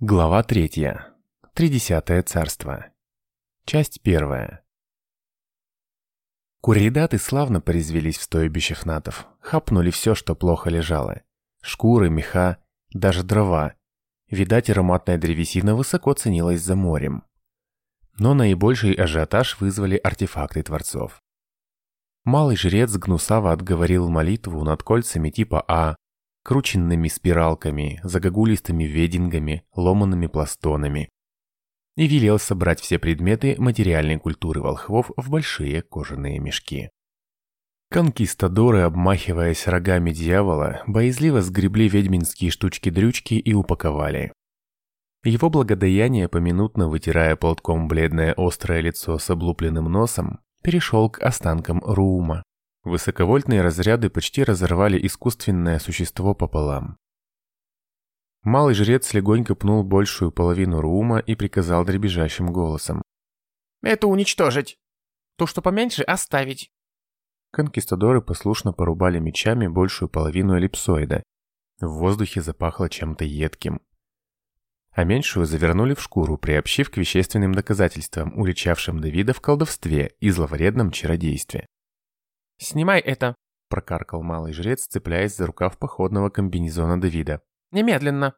Глава третья. Тридесятое царство. Часть первая. Куридаты славно порезвелись в стойбище фнатов, хапнули все, что плохо лежало. Шкуры, меха, даже дрова. Видать, ароматная древесина высоко ценилась за морем. Но наибольший ажиотаж вызвали артефакты творцов. Малый жрец гнусаво отговорил молитву над кольцами типа А, крученными спиралками, загогулистыми ведингами, ломанными пластонами. И велел собрать все предметы материальной культуры волхвов в большие кожаные мешки. Конкистадоры, обмахиваясь рогами дьявола, боязливо сгребли ведьминские штучки-дрючки и упаковали. Его благодаяние, поминутно вытирая платком бледное острое лицо с облупленным носом, перешел к останкам Руума, Высоковольтные разряды почти разорвали искусственное существо пополам. Малый жрец легонько пнул большую половину рума и приказал дребезжащим голосом. «Это уничтожить! То, что поменьше, оставить!» Конкистадоры послушно порубали мечами большую половину эллипсоида. В воздухе запахло чем-то едким. А меньшую завернули в шкуру, приобщив к вещественным доказательствам, уличавшим Давида в колдовстве и зловредном чародействе. «Снимай это!» – прокаркал малый жрец, цепляясь за рукав походного комбинезона Давида. «Немедленно!»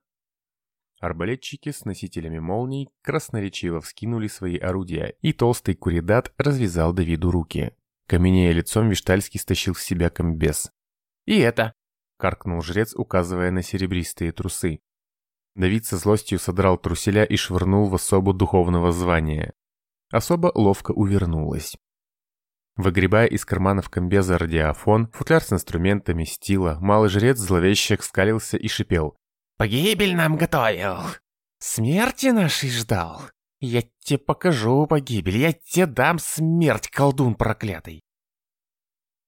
Арбалетчики с носителями молний красноречиво вскинули свои орудия, и толстый куридат развязал Давиду руки. Каменея лицом, Виштальский стащил с себя комбез. «И это!» – каркнул жрец, указывая на серебристые трусы. Давид со злостью содрал труселя и швырнул в особу духовного звания. Особо ловко увернулась. Выгребая из карманов комбеза радиофон, футляр с инструментами, стила, малый жрец зловеще скалился и шипел. «Погибель нам готовил! Смерти нашей ждал! Я тебе покажу погибель, я тебе дам смерть, колдун проклятый!»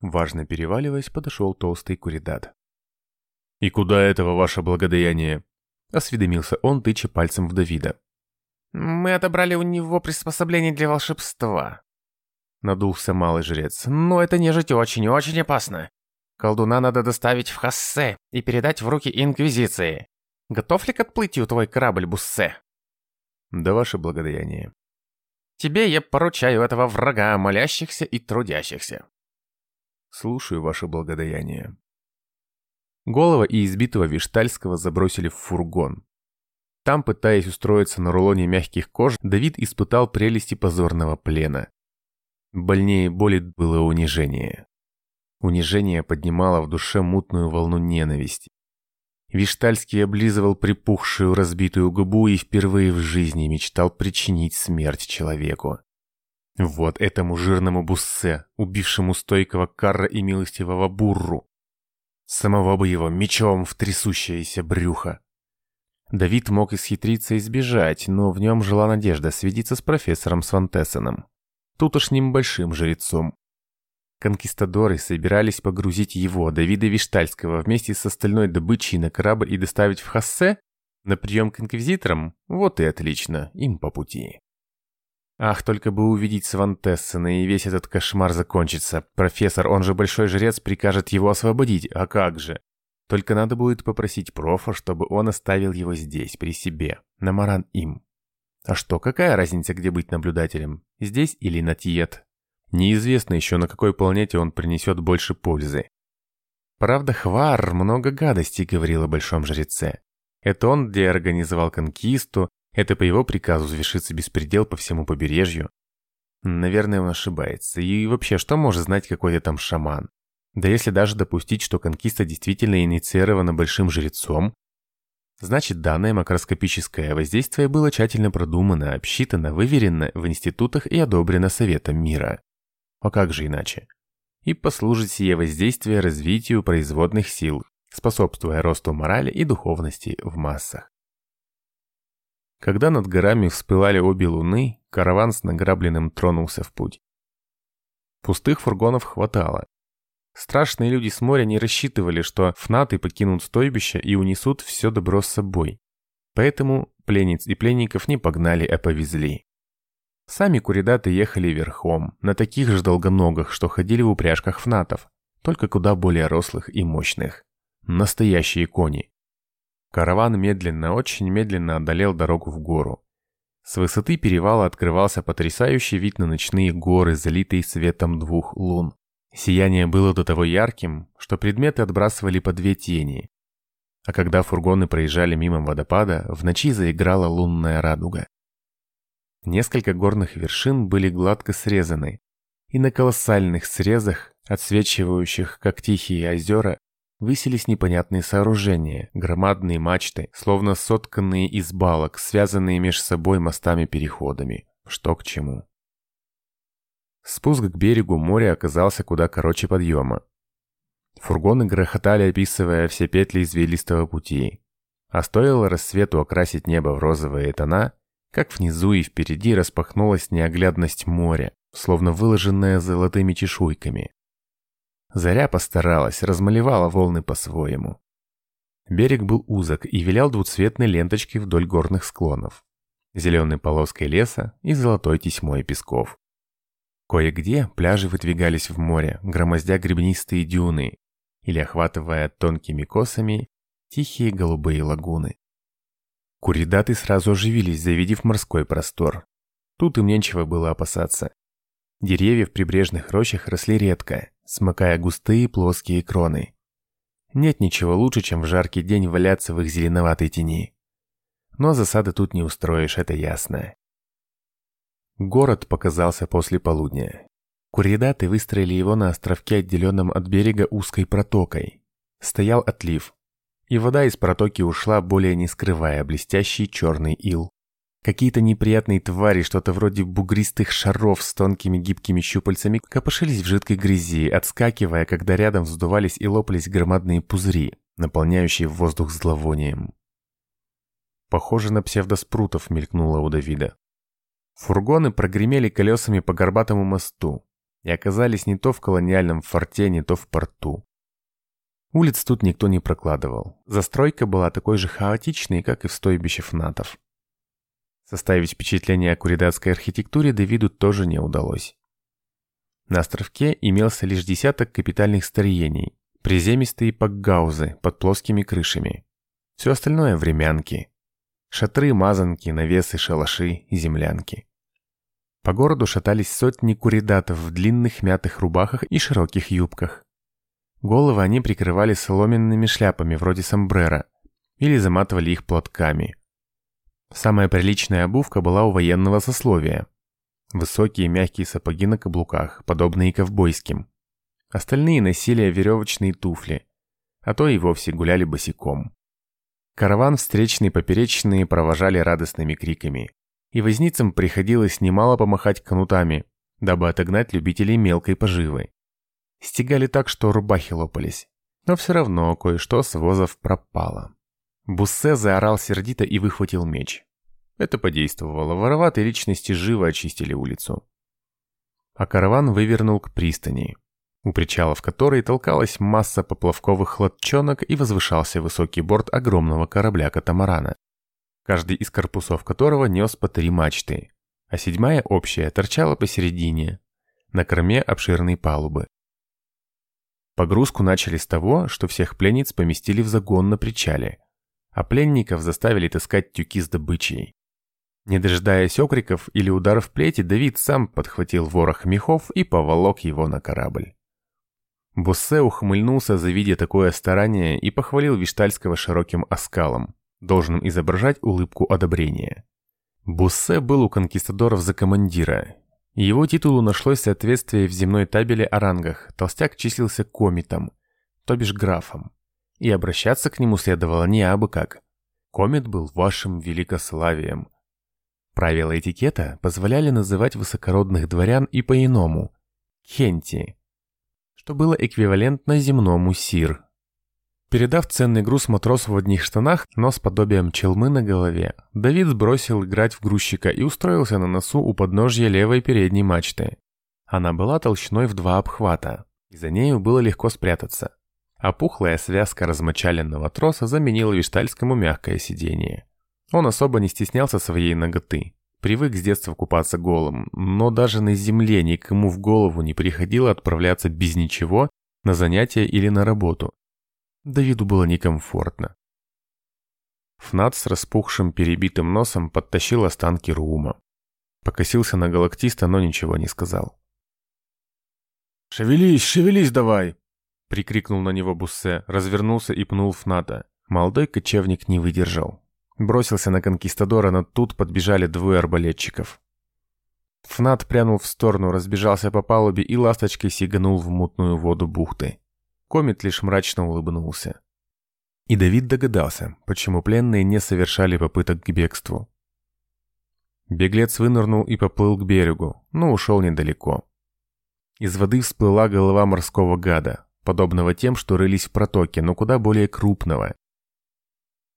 Важно переваливаясь, подошел толстый куридат. «И куда этого ваше благодаяние?» — осведомился он, тыча пальцем в Давида. «Мы отобрали у него приспособление для волшебства», Надулся малый жрец. «Но это нежить очень-очень опасно. Колдуна надо доставить в Хассе и передать в руки Инквизиции. Готов ли к отплытию твой корабль, Буссе?» «Да ваше благодаяние». «Тебе я поручаю этого врага, молящихся и трудящихся». «Слушаю ваше благодаяние». Голова и избитого Виштальского забросили в фургон. Там, пытаясь устроиться на рулоне мягких кож, Давид испытал прелести позорного плена. Больнее боли было унижение. Унижение поднимало в душе мутную волну ненависти. Виштальский облизывал припухшую разбитую губу и впервые в жизни мечтал причинить смерть человеку. Вот этому жирному буссе, убившему стойкого карра и милостивого бурру. Самого бы его мечом в трясущееся брюхо. Давид мог исхитриться и сбежать, но в нем жила надежда свидеться с профессором Свантессеном тутошним большим жрецом. Конкистадоры собирались погрузить его, Давида Виштальского, вместе с остальной добычей на корабль и доставить в Хассе? На прием к инквизиторам? Вот и отлично, им по пути. Ах, только бы увидеть Свантессена, и весь этот кошмар закончится. Профессор, он же большой жрец, прикажет его освободить, а как же? Только надо будет попросить профа, чтобы он оставил его здесь, при себе, на Маран им. А что, какая разница, где быть наблюдателем? Здесь или на Тиет? Неизвестно еще, на какой планете он принесет больше пользы. Правда, Хвар много гадостей говорил о Большом Жреце. Это он, где организовал конкисту, это по его приказу завершится беспредел по всему побережью. Наверное, он ошибается. И вообще, что может знать какой-то там шаман? Да если даже допустить, что конкиста действительно инициирована Большим Жрецом, Значит, данное макроскопическое воздействие было тщательно продумано, обсчитано, выверено в институтах и одобрено Советом мира. А как же иначе? И послужит сие воздействие развитию производных сил, способствуя росту морали и духовности в массах. Когда над горами вспылали обе луны, караван с награбленным тронулся в путь. Пустых фургонов хватало, Страшные люди с моря не рассчитывали, что фнаты покинут стойбище и унесут все добро с собой. Поэтому пленниц и пленников не погнали, а повезли. Сами куридаты ехали верхом, на таких же долгоногах, что ходили в упряжках фнатов, только куда более рослых и мощных. Настоящие кони. Караван медленно, очень медленно одолел дорогу в гору. С высоты перевала открывался потрясающий вид на ночные горы, залитые светом двух лун. Сияние было до того ярким, что предметы отбрасывали по две тени. А когда фургоны проезжали мимо водопада, в ночи заиграла лунная радуга. Несколько горных вершин были гладко срезаны, и на колоссальных срезах, отсвечивающих как тихие озера, высились непонятные сооружения, громадные мачты, словно сотканные из балок, связанные между собой мостами-переходами. Что к чему. Спуск к берегу моря оказался куда короче подъема. Фургоны грохотали, описывая все петли извилистого пути. А стоило рассвету окрасить небо в розовые тона, как внизу и впереди распахнулась неоглядность моря, словно выложенная золотыми чешуйками. Заря постаралась, размалевала волны по-своему. Берег был узок и вилял двуцветной ленточкой вдоль горных склонов, зеленой полоской леса и золотой тесьмой песков. Кое-где пляжи выдвигались в море, громоздя гребнистые дюны или охватывая тонкими косами тихие голубые лагуны. Куридаты сразу оживились, завидев морской простор. Тут им нечего было опасаться. Деревья в прибрежных рощах росли редко, смыкая густые плоские кроны. Нет ничего лучше, чем в жаркий день валяться в их зеленоватой тени. Но засады тут не устроишь, это ясно. Город показался после полудня. Куридаты выстроили его на островке, отделенном от берега узкой протокой. Стоял отлив, и вода из протоки ушла, более не скрывая блестящий черный ил. Какие-то неприятные твари, что-то вроде бугристых шаров с тонкими гибкими щупальцами, копошились в жидкой грязи, отскакивая, когда рядом вздувались и лопались громадные пузыри, наполняющие воздух зловонием. Похоже на псевдоспрутов мелькнуло у Давида. Фургоны прогремели колесами по горбатому мосту и оказались не то в колониальном форте, не то в порту. Улиц тут никто не прокладывал. Застройка была такой же хаотичной, как и в стойбище фнатов. Составить впечатление о куридатской архитектуре Давиду тоже не удалось. На островке имелся лишь десяток капитальных строений, приземистые пакгаузы под плоскими крышами. Все остальное – времянки. Шатры, мазанки, навесы, шалаши и землянки. По городу шатались сотни куридатов в длинных мятых рубахах и широких юбках. Головы они прикрывали соломенными шляпами вроде сомбрера или заматывали их платками – Самая приличная обувка была у военного сословия. Высокие мягкие сапоги на каблуках, подобные ковбойским. Остальные носили веревочные туфли, а то и вовсе гуляли босиком. Караван встречные поперечные провожали радостными криками, и возницам приходилось немало помахать кнутами, дабы отогнать любителей мелкой поживы. Стегали так, что рубахи лопались, но все равно кое-что с возов пропало. Буссе заорал сердито и выхватил меч. Это подействовало. Вороватые личности живо очистили улицу. А караван вывернул к пристани, у причала в которой толкалась масса поплавковых лодчонок и возвышался высокий борт огромного корабля-катамарана, каждый из корпусов которого нес по три мачты, а седьмая общая торчала посередине, на корме обширной палубы. Погрузку начали с того, что всех пленниц поместили в загон на причале – а пленников заставили таскать тюки с добычей. Не дожидаясь окриков или ударов плети, Давид сам подхватил ворох мехов и поволок его на корабль. Боссе ухмыльнулся, завидя такое старание, и похвалил Виштальского широким оскалом, должным изображать улыбку одобрения. Буссе был у конкистадоров за командира. Его титулу нашлось соответствие в земной табеле о рангах. Толстяк числился комитом, то бишь графом и обращаться к нему следовало не абы как. Комет был вашим великославием. Правила этикета позволяли называть высокородных дворян и по-иному – хенти, что было эквивалентно земному сир. Передав ценный груз матросу в одних штанах, но с подобием челмы на голове, Давид сбросил играть в грузчика и устроился на носу у подножья левой передней мачты. Она была толщиной в два обхвата, и за нею было легко спрятаться а пухлая связка размочаленного троса заменила Виштальскому мягкое сиденье. Он особо не стеснялся своей ноготы. Привык с детства купаться голым, но даже на земле никому в голову не приходило отправляться без ничего на занятия или на работу. Давиду было некомфортно. Фнат с распухшим перебитым носом подтащил останки Рума. Покосился на галактиста, но ничего не сказал. «Шевелись, шевелись давай!» Прикрикнул на него Буссе, развернулся и пнул Фната. Молодой кочевник не выдержал. Бросился на конкистадора, но тут подбежали двое арбалетчиков. Фнат прянул в сторону, разбежался по палубе и ласточкой сиганул в мутную воду бухты. Комет лишь мрачно улыбнулся. И Давид догадался, почему пленные не совершали попыток к бегству. Беглец вынырнул и поплыл к берегу, но ушел недалеко. Из воды всплыла голова морского гада, подобного тем, что рылись в протоке, но куда более крупного.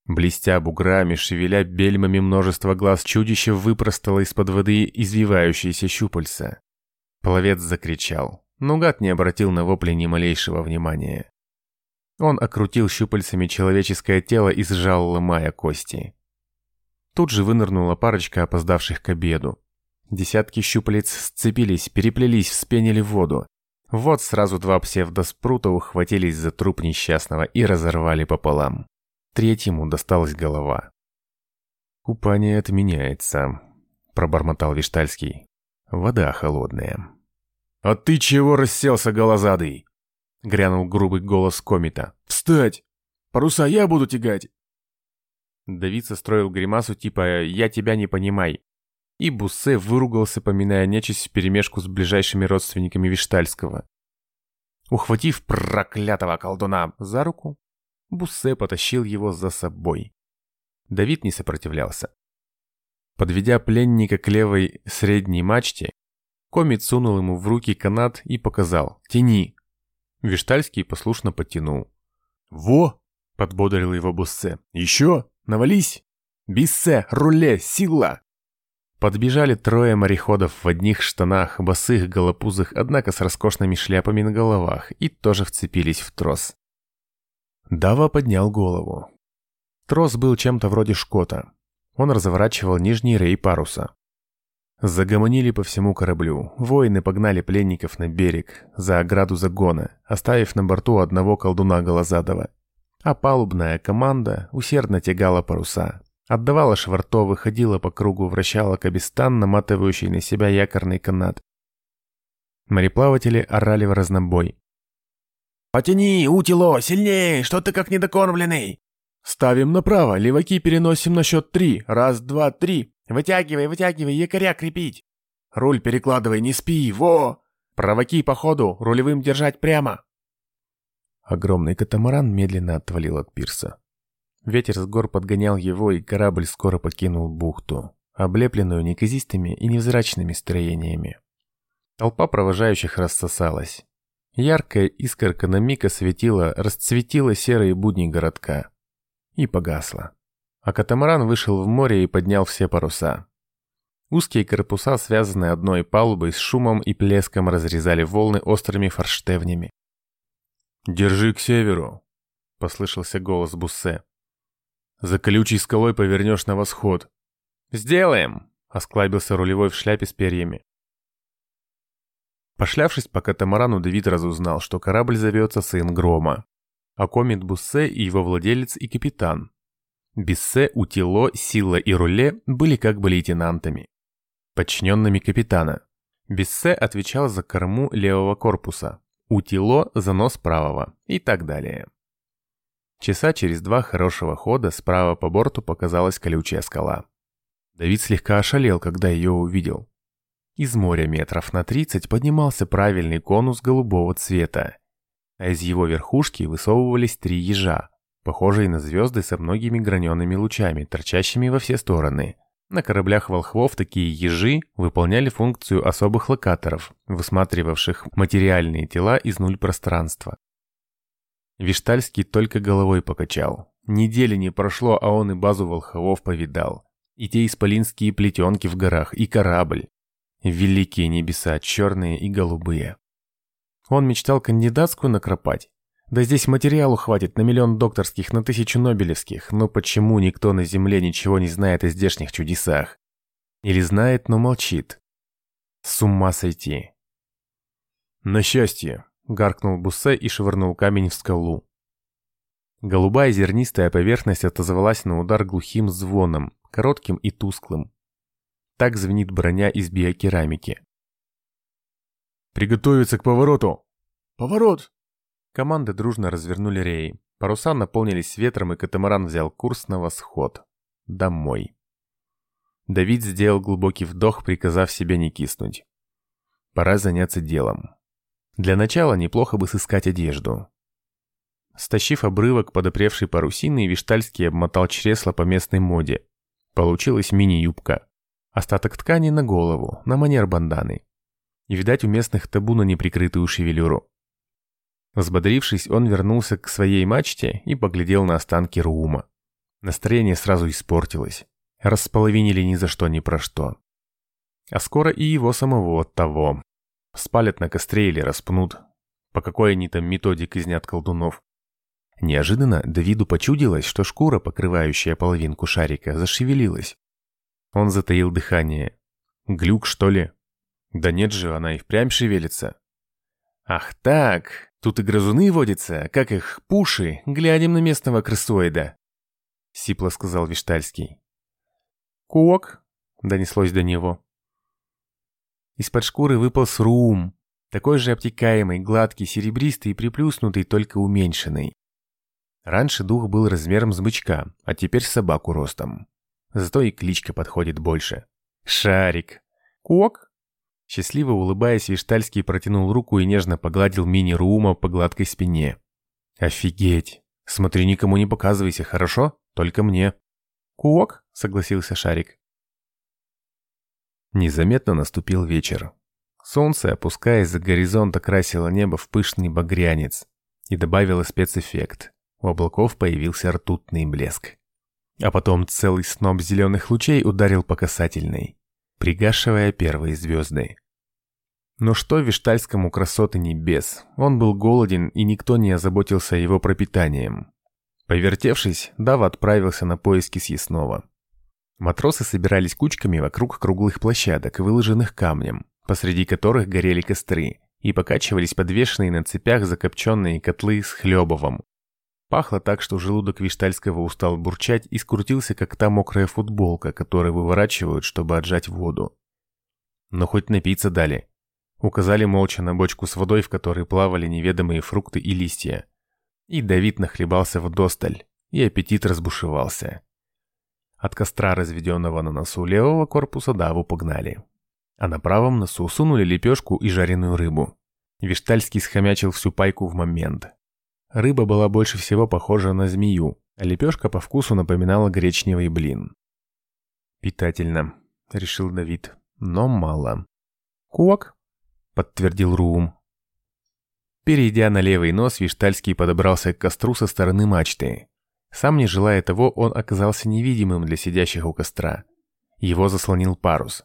Блестя буграми, шевеля бельмами множество глаз чудища выпростало из-под воды извивающиеся щупальца. Пловец закричал, но гад не обратил на вопли ни малейшего внимания. Он окрутил щупальцами человеческое тело и сжал, ломая кости. Тут же вынырнула парочка опоздавших к обеду. Десятки щупалец сцепились, переплелись, вспенили воду. Вот сразу два псевдоспрута ухватились за труп несчастного и разорвали пополам. Третьему досталась голова. «Купание отменяется», — пробормотал Виштальский. «Вода холодная». «А ты чего расселся, голозадый?» — грянул грубый голос комита. «Встать! Паруса я буду тягать!» Давид состроил гримасу типа «я тебя не понимай». И Буссе выругался, поминая нечисть вперемешку с ближайшими родственниками Виштальского. Ухватив проклятого колдуна за руку, Буссе потащил его за собой. Давид не сопротивлялся. Подведя пленника к левой средней мачте, Комит сунул ему в руки канат и показал «Тяни!». Виштальский послушно подтянул. «Во!» — подбодрил его Буссе. «Еще! Навались! Биссе! Руле! Сила!» Подбежали трое мореходов в одних штанах, босых, голопузых, однако с роскошными шляпами на головах, и тоже вцепились в трос. Дава поднял голову. Трос был чем-то вроде шкота. Он разворачивал нижний рей паруса. Загомонили по всему кораблю. Воины погнали пленников на берег, за ограду загона, оставив на борту одного колдуна Голозадова. А палубная команда усердно тягала паруса. Отдавала швартовы, выходила по кругу, вращала кабистан, наматывающий на себя якорный канат. Мореплаватели орали в разнобой. «Потяни, утило, сильнее, что ты как недокормленный!» «Ставим направо, леваки переносим на счет три. Раз, два, три. Вытягивай, вытягивай, якоря крепить!» «Руль перекладывай, не спи, во!» «Праваки по ходу, рулевым держать прямо!» Огромный катамаран медленно отвалил от пирса. Ветер с гор подгонял его, и корабль скоро покинул бухту, облепленную неказистыми и невзрачными строениями. Толпа провожающих рассосалась. Яркая искорка на миг осветила, расцветила серые будни городка. И погасла. А катамаран вышел в море и поднял все паруса. Узкие корпуса, связанные одной палубой, с шумом и плеском разрезали волны острыми форштевнями. «Держи к северу», — послышался голос Буссе. За колючей скалой повернешь на восход. «Сделаем!» — осклабился рулевой в шляпе с перьями. Пошлявшись по катамарану, Давид разузнал, что корабль зовется «Сын Грома», а комит Буссе и его владелец и капитан. Биссе, Утило, Сила и Руле были как бы лейтенантами, подчиненными капитана. Биссе отвечал за корму левого корпуса, Утило – за нос правого и так далее. Часа через два хорошего хода справа по борту показалась колючая скала. Давид слегка ошалел, когда ее увидел. Из моря метров на 30 поднимался правильный конус голубого цвета, а из его верхушки высовывались три ежа, похожие на звезды со многими гранеными лучами, торчащими во все стороны. На кораблях волхвов такие ежи выполняли функцию особых локаторов, высматривавших материальные тела из нуль пространства. Виштальский только головой покачал. Недели не прошло, а он и базу волховов повидал. И те исполинские плетенки в горах, и корабль. Великие небеса, черные и голубые. Он мечтал кандидатскую накропать. Да здесь материалу хватит на миллион докторских, на тысячу нобелевских, но почему никто на Земле ничего не знает о здешних чудесах? Или знает, но молчит? С ума сойти. На счастье, — гаркнул Буссе и швырнул камень в скалу. Голубая зернистая поверхность отозвалась на удар глухим звоном, коротким и тусклым. Так звенит броня из биокерамики. «Приготовиться к повороту!» «Поворот!» Команды дружно развернули реи. Паруса наполнились ветром, и катамаран взял курс на восход. Домой. Давид сделал глубокий вдох, приказав себе не киснуть. Пора заняться делом. Для начала неплохо бы сыскать одежду. Стащив обрывок подопревшей парусины, Виштальский обмотал чресло по местной моде. Получилась мини-юбка. Остаток ткани на голову, на манер банданы. И, видать, у местных табу на неприкрытую шевелюру. Взбодрившись, он вернулся к своей мачте и поглядел на останки Руума. Настроение сразу испортилось. Располовинили ни за что ни про что. А скоро и его самого от того. Спалят на костре или распнут. По какой они там методе казнят колдунов. Неожиданно Давиду почудилось, что шкура, покрывающая половинку шарика, зашевелилась. Он затаил дыхание. Глюк, что ли? Да нет же, она и впрямь шевелится. Ах так, тут и грызуны водятся, как их, пуши, глядим на местного крысоида. Сипло сказал Виштальский. «Куок!» — донеслось до него. Из-под шкуры выпал срум, такой же обтекаемый, гладкий, серебристый и приплюснутый, только уменьшенный. Раньше дух был размером с бычка, а теперь собаку ростом. Зато и кличка подходит больше. Шарик. Куок? Счастливо улыбаясь, Виштальский протянул руку и нежно погладил мини-Руума по гладкой спине. «Офигеть! Смотри, никому не показывайся, хорошо? Только мне». «Куок?» — согласился Шарик. Незаметно наступил вечер. Солнце, опускаясь за горизонт, окрасило небо в пышный багрянец и добавило спецэффект. У облаков появился ртутный блеск. А потом целый сноп зеленых лучей ударил по касательной, пригашивая первые звезды. Но что Виштальскому красоты небес? Он был голоден, и никто не озаботился его пропитанием. Повертевшись, Дава отправился на поиски съестного. Матросы собирались кучками вокруг круглых площадок, выложенных камнем, посреди которых горели костры, и покачивались подвешенные на цепях закопченные котлы с хлебовым. Пахло так, что желудок Виштальского устал бурчать и скрутился, как та мокрая футболка, которую выворачивают, чтобы отжать воду. Но хоть напиться дали. Указали молча на бочку с водой, в которой плавали неведомые фрукты и листья. И Давид нахлебался в досталь, и аппетит разбушевался. От костра, разведенного на носу левого корпуса, Даву погнали. А на правом носу сунули лепешку и жареную рыбу. Виштальский схомячил всю пайку в момент. Рыба была больше всего похожа на змею, а лепешка по вкусу напоминала гречневый блин. «Питательно», — решил Давид, — «но мало». «Куок», — подтвердил Руум. Перейдя на левый нос, Виштальский подобрался к костру со стороны мачты. Сам не желая того, он оказался невидимым для сидящих у костра. Его заслонил парус.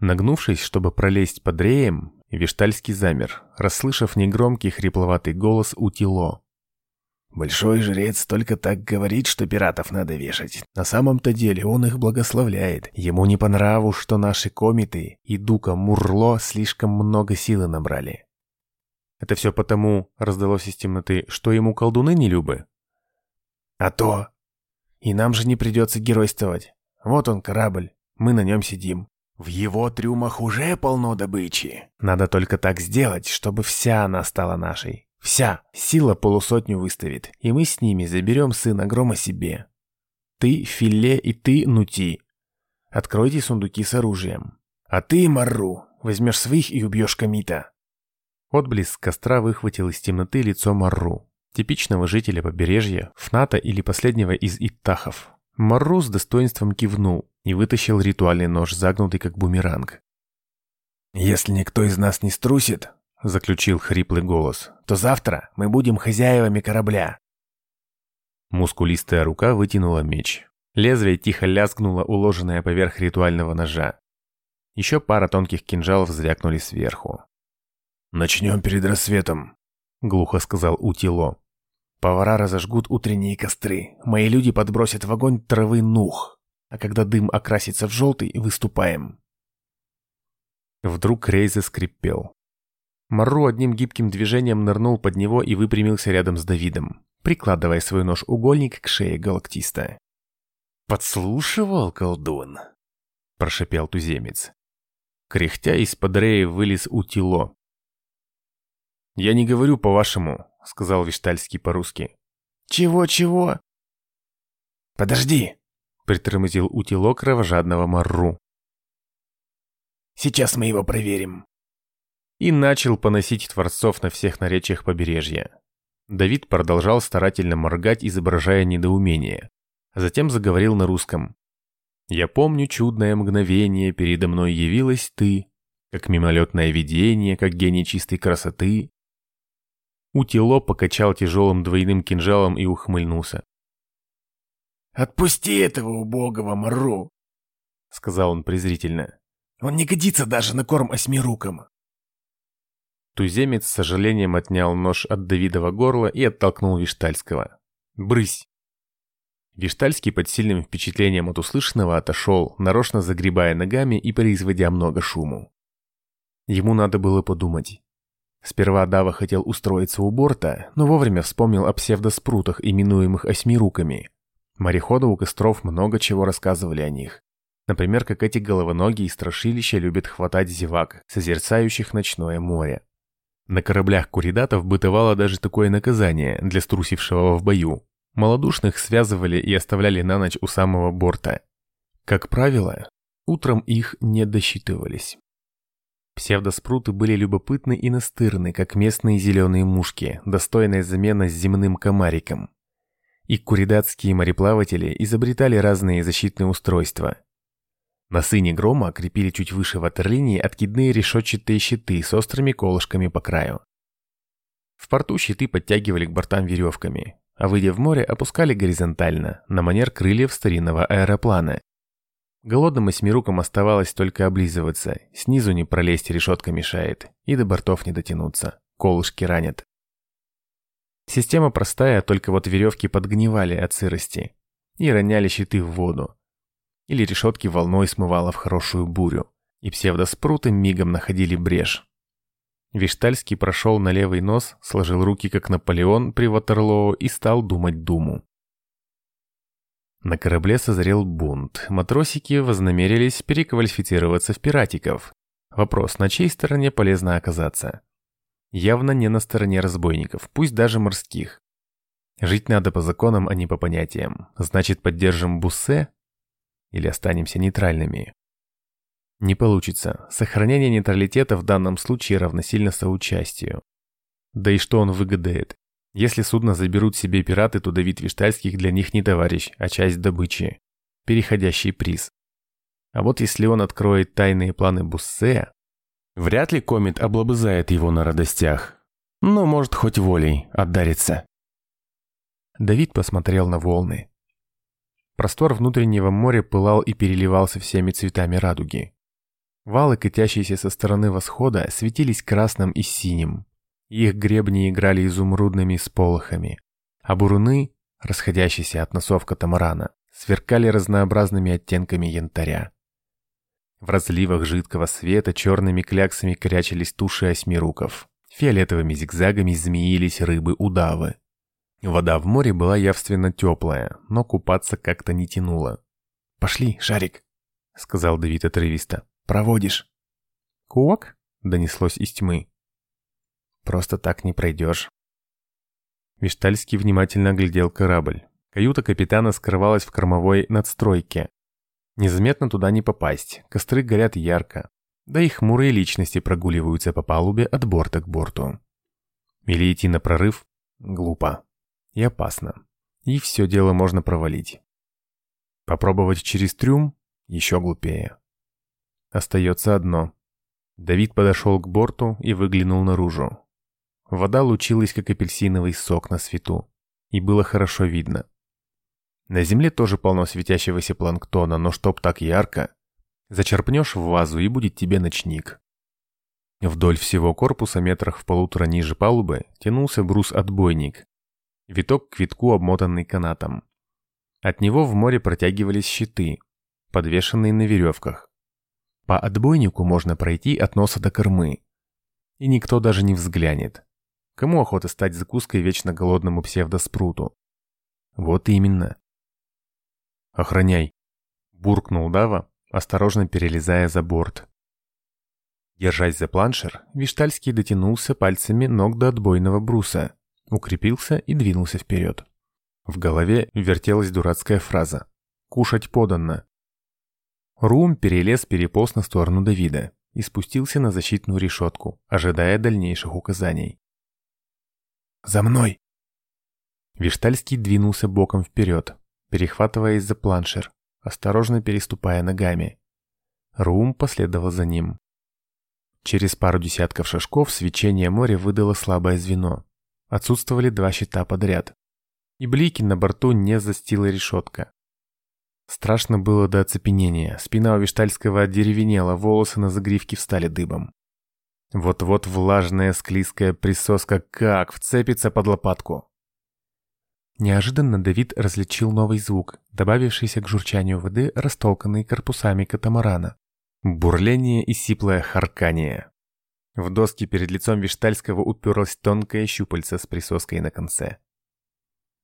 Нагнувшись, чтобы пролезть под реем, Виштальский замер, расслышав негромкий хрипловатый голос Утило. «Большой жрец только так говорит, что пиратов надо вешать. На самом-то деле он их благословляет. Ему не по нраву, что наши комиты и Дука Мурло слишком много силы набрали. Это все потому, раздалось из темноты, что ему колдуны не любы? А то. И нам же не придется геройствовать. Вот он корабль, мы на нем сидим. В его трюмах уже полно добычи. Надо только так сделать, чтобы вся она стала нашей. Вся. Сила полусотню выставит, и мы с ними заберем сына Грома себе. Ты, Филе и ты, Нути. Откройте сундуки с оружием. А ты, Марру, возьмешь своих и убьешь Камита. Отблеск костра выхватил из темноты лицо Марру, типичного жителя побережья, Фната или последнего из Иттахов. Марру с достоинством кивнул и вытащил ритуальный нож, загнутый как бумеранг. «Если никто из нас не струсит», — заключил хриплый голос, — «то завтра мы будем хозяевами корабля». Мускулистая рука вытянула меч. Лезвие тихо лязгнуло, уложенное поверх ритуального ножа. Еще пара тонких кинжалов звякнули сверху. «Начнем перед рассветом», — глухо сказал Утило. «Повара разожгут утренние костры. Мои люди подбросят в огонь травы нух. А когда дым окрасится в желтый, выступаем». Вдруг Рей заскрипел. Марру одним гибким движением нырнул под него и выпрямился рядом с Давидом. прикладывая свой нож-угольник к шее галактиста. «Подслушивал, колдун?» – прошипел туземец. Кряхтя из-под реи вылез утило. «Я не говорю по-вашему», — сказал Виштальский по-русски. «Чего-чего?» «Подожди», — притормозил утило кровожадного Марру. «Сейчас мы его проверим». И начал поносить творцов на всех наречиях побережья. Давид продолжал старательно моргать, изображая недоумение. Затем заговорил на русском. Я помню чудное мгновение, передо мной явилась ты, как мимолетное видение, как гений чистой красоты. Утило покачал тяжелым двойным кинжалом и ухмыльнулся. «Отпусти этого убогого Мару!» — сказал он презрительно. «Он не годится даже на корм осьмирукам!» Туземец с сожалением отнял нож от Давидова горла и оттолкнул Виштальского. «Брысь!» Виштальский под сильным впечатлением от услышанного отошел, нарочно загребая ногами и производя много шуму. Ему надо было подумать. Сперва Дава хотел устроиться у борта, но вовремя вспомнил о псевдоспрутах, именуемых осьмируками. Мореходы у костров много чего рассказывали о них. Например, как эти головоногие страшилища любят хватать зевак, созерцающих ночное море. На кораблях куридатов бытовало даже такое наказание для струсившего в бою Малодушных связывали и оставляли на ночь у самого борта. Как правило, утром их не досчитывались. Псевдоспруты были любопытны и настырны, как местные зеленые мушки, достойная замена с земным комариком. И куридатские мореплаватели изобретали разные защитные устройства. На сыне грома крепили чуть выше ватерлинии откидные решетчатые щиты с острыми колышками по краю. В порту щиты подтягивали к бортам веревками, а выйдя в море, опускали горизонтально, на манер крыльев старинного аэроплана. Голодным осьмирукам оставалось только облизываться, снизу не пролезть решетка мешает, и до бортов не дотянуться, колышки ранят. Система простая, только вот веревки подгнивали от сырости и роняли щиты в воду. Или решетки волной смывало в хорошую бурю, и псевдоспруты мигом находили брешь, Виштальский прошел на левый нос, сложил руки как Наполеон при Ватерлоо и стал думать думу. На корабле созрел бунт. Матросики вознамерились переквалифицироваться в пиратиков. Вопрос, на чьей стороне полезно оказаться? Явно не на стороне разбойников, пусть даже морских. Жить надо по законам, а не по понятиям. Значит, поддержим Буссе? Или останемся нейтральными? Не получится. Сохранение нейтралитета в данном случае равносильно соучастию. Да и что он выгодает? Если судно заберут себе пираты, то Давид Виштальских для них не товарищ, а часть добычи. Переходящий приз. А вот если он откроет тайные планы Буссе, вряд ли Комет облобызает его на радостях. Но может хоть волей отдарится. Давид посмотрел на волны. Простор внутреннего моря пылал и переливался всеми цветами радуги. Валы, катящиеся со стороны восхода, светились красным и синим. Их гребни играли изумрудными сполохами, а буруны, расходящиеся от носов катамарана, сверкали разнообразными оттенками янтаря. В разливах жидкого света черными кляксами корячились туши осьмируков. Фиолетовыми зигзагами змеились рыбы-удавы. Вода в море была явственно теплая, но купаться как-то не тянуло. «Пошли, Шарик», — сказал Давид отрывисто. Проводишь. Куок? Донеслось из тьмы. Просто так не пройдешь. Виштальский внимательно оглядел корабль. Каюта капитана скрывалась в кормовой надстройке. Незаметно туда не попасть, костры горят ярко. Да и хмурые личности прогуливаются по палубе от борта к борту. Или идти на прорыв – глупо. И опасно. И все дело можно провалить. Попробовать через трюм – еще глупее. Остается одно. Давид подошел к борту и выглянул наружу. Вода лучилась, как апельсиновый сок на свету. И было хорошо видно. На земле тоже полно светящегося планктона, но чтоб так ярко. Зачерпнешь в вазу и будет тебе ночник. Вдоль всего корпуса метрах в полутора ниже палубы тянулся брус-отбойник. Виток к витку обмотанный канатом. От него в море протягивались щиты, подвешенные на веревках. По отбойнику можно пройти от носа до кормы. И никто даже не взглянет. Кому охота стать закуской вечно голодному псевдоспруту? Вот именно. «Охраняй!» – буркнул Дава, осторожно перелезая за борт. Держась за планшер, Виштальский дотянулся пальцами ног до отбойного бруса, укрепился и двинулся вперед. В голове вертелась дурацкая фраза «Кушать поданно». Рум перелез переполз на сторону Давида и спустился на защитную решетку, ожидая дальнейших указаний. «За мной!» Виштальский двинулся боком вперед, перехватываясь за планшер, осторожно переступая ногами. Рум последовал за ним. Через пару десятков шажков свечение моря выдало слабое звено. Отсутствовали два щита подряд. И блики на борту не застила решетка. Страшно было до оцепенения. Спина у Виштальского одеревенела, волосы на загривке встали дыбом. Вот-вот влажная склизкая присоска как вцепится под лопатку. Неожиданно Давид различил новый звук, добавившийся к журчанию воды, растолканный корпусами катамарана. Бурление и сиплое харкание. В доски перед лицом Виштальского уперлась тонкая щупальца с присоской на конце.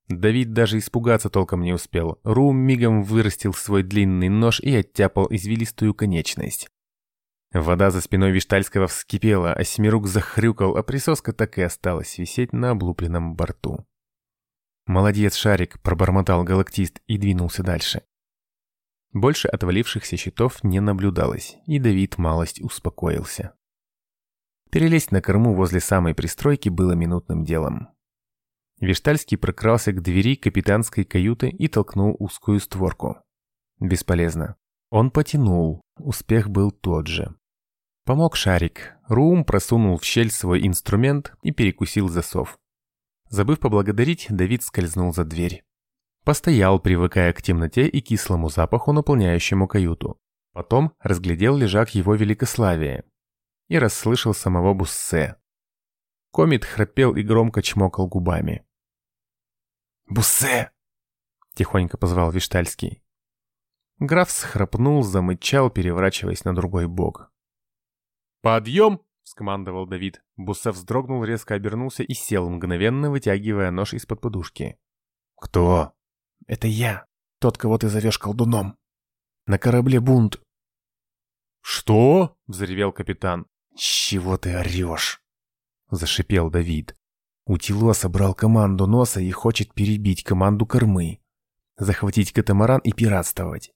Давид даже испугаться толком не успел. Рум мигом вырастил свой длинный нож и оттяпал извилистую конечность. Вода за спиной Виштальского вскипела, а Семирук захрюкал, а присоска так и осталась висеть на облупленном борту. «Молодец, Шарик!» – пробормотал галактист и двинулся дальше. Больше отвалившихся щитов не наблюдалось, и Давид малость успокоился. Перелезть на корму возле самой пристройки было минутным делом. Виштальский прокрался к двери капитанской каюты и толкнул узкую створку. Бесполезно. Он потянул, успех был тот же. Помог шарик. Рум просунул в щель свой инструмент и перекусил засов. Забыв поблагодарить, Давид скользнул за дверь. Постоял, привыкая к темноте и кислому запаху, наполняющему каюту. Потом разглядел лежак его великославия и расслышал самого Буссе. Комит храпел и громко чмокал губами. «Буссе!» — тихонько позвал Виштальский. Граф схрапнул, замычал, переворачиваясь на другой бок. «Подъем!» — скомандовал Давид. Буссе вздрогнул, резко обернулся и сел, мгновенно вытягивая нож из-под подушки. «Кто?» «Это я, тот, кого ты зовешь колдуном. На корабле бунт». «Что?» — взревел капитан. «Чего ты орешь?» — зашипел Давид. Утило собрал команду носа и хочет перебить команду кормы. Захватить катамаран и пиратствовать.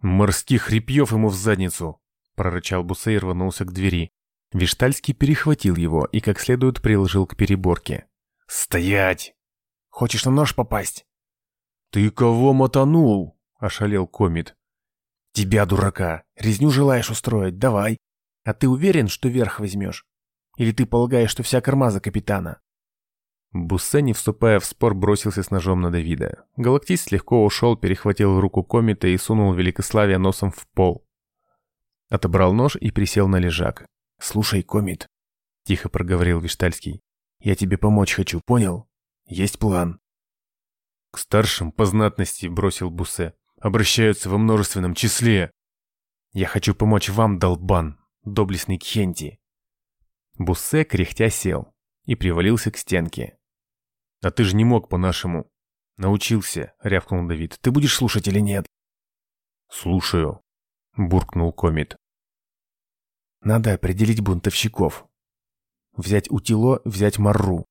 «Морских репьев ему в задницу!» — прорычал Бусе и рванулся к двери. Виштальский перехватил его и как следует приложил к переборке. «Стоять! Хочешь на нож попасть?» «Ты кого мотанул?» — ошалел Комит. «Тебя, дурака! Резню желаешь устроить? Давай! А ты уверен, что верх возьмешь?» Или ты полагаешь, что вся корма за капитана?» Буссе, не вступая в спор, бросился с ножом на Давида. Галактист легко ушел, перехватил руку комета и сунул Великославия носом в пол. Отобрал нож и присел на лежак. «Слушай, комит», — тихо проговорил Виштальский, — «я тебе помочь хочу, понял? Есть план». «К старшим по знатности», — бросил Буссе, — «обращаются во множественном числе». «Я хочу помочь вам, долбан, доблестный Кхенти», Буссе кряхтя сел и привалился к стенке. «А ты же не мог по-нашему». «Научился», — рявкнул Давид. «Ты будешь слушать или нет?» «Слушаю», — буркнул Комит. «Надо определить бунтовщиков. Взять Утило, взять Марру».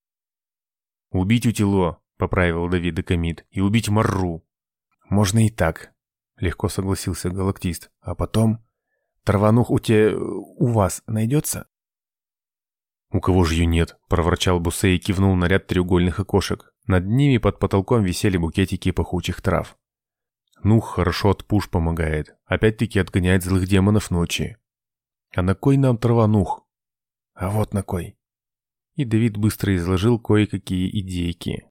«Убить Утило», — поправил Давида Комит, — «и убить Марру». «Можно и так», — легко согласился галактист. «А потом...» «Траванух у те... у вас найдется?» «У кого же ее нет?» – проворчал Бусе и кивнул на ряд треугольных окошек. Над ними под потолком висели букетики пахучих трав. «Ну, хорошо от пуш помогает. Опять-таки отгоняет злых демонов ночи. А на кой нам траванух?» «А вот на кой». И Давид быстро изложил кое-какие идейки.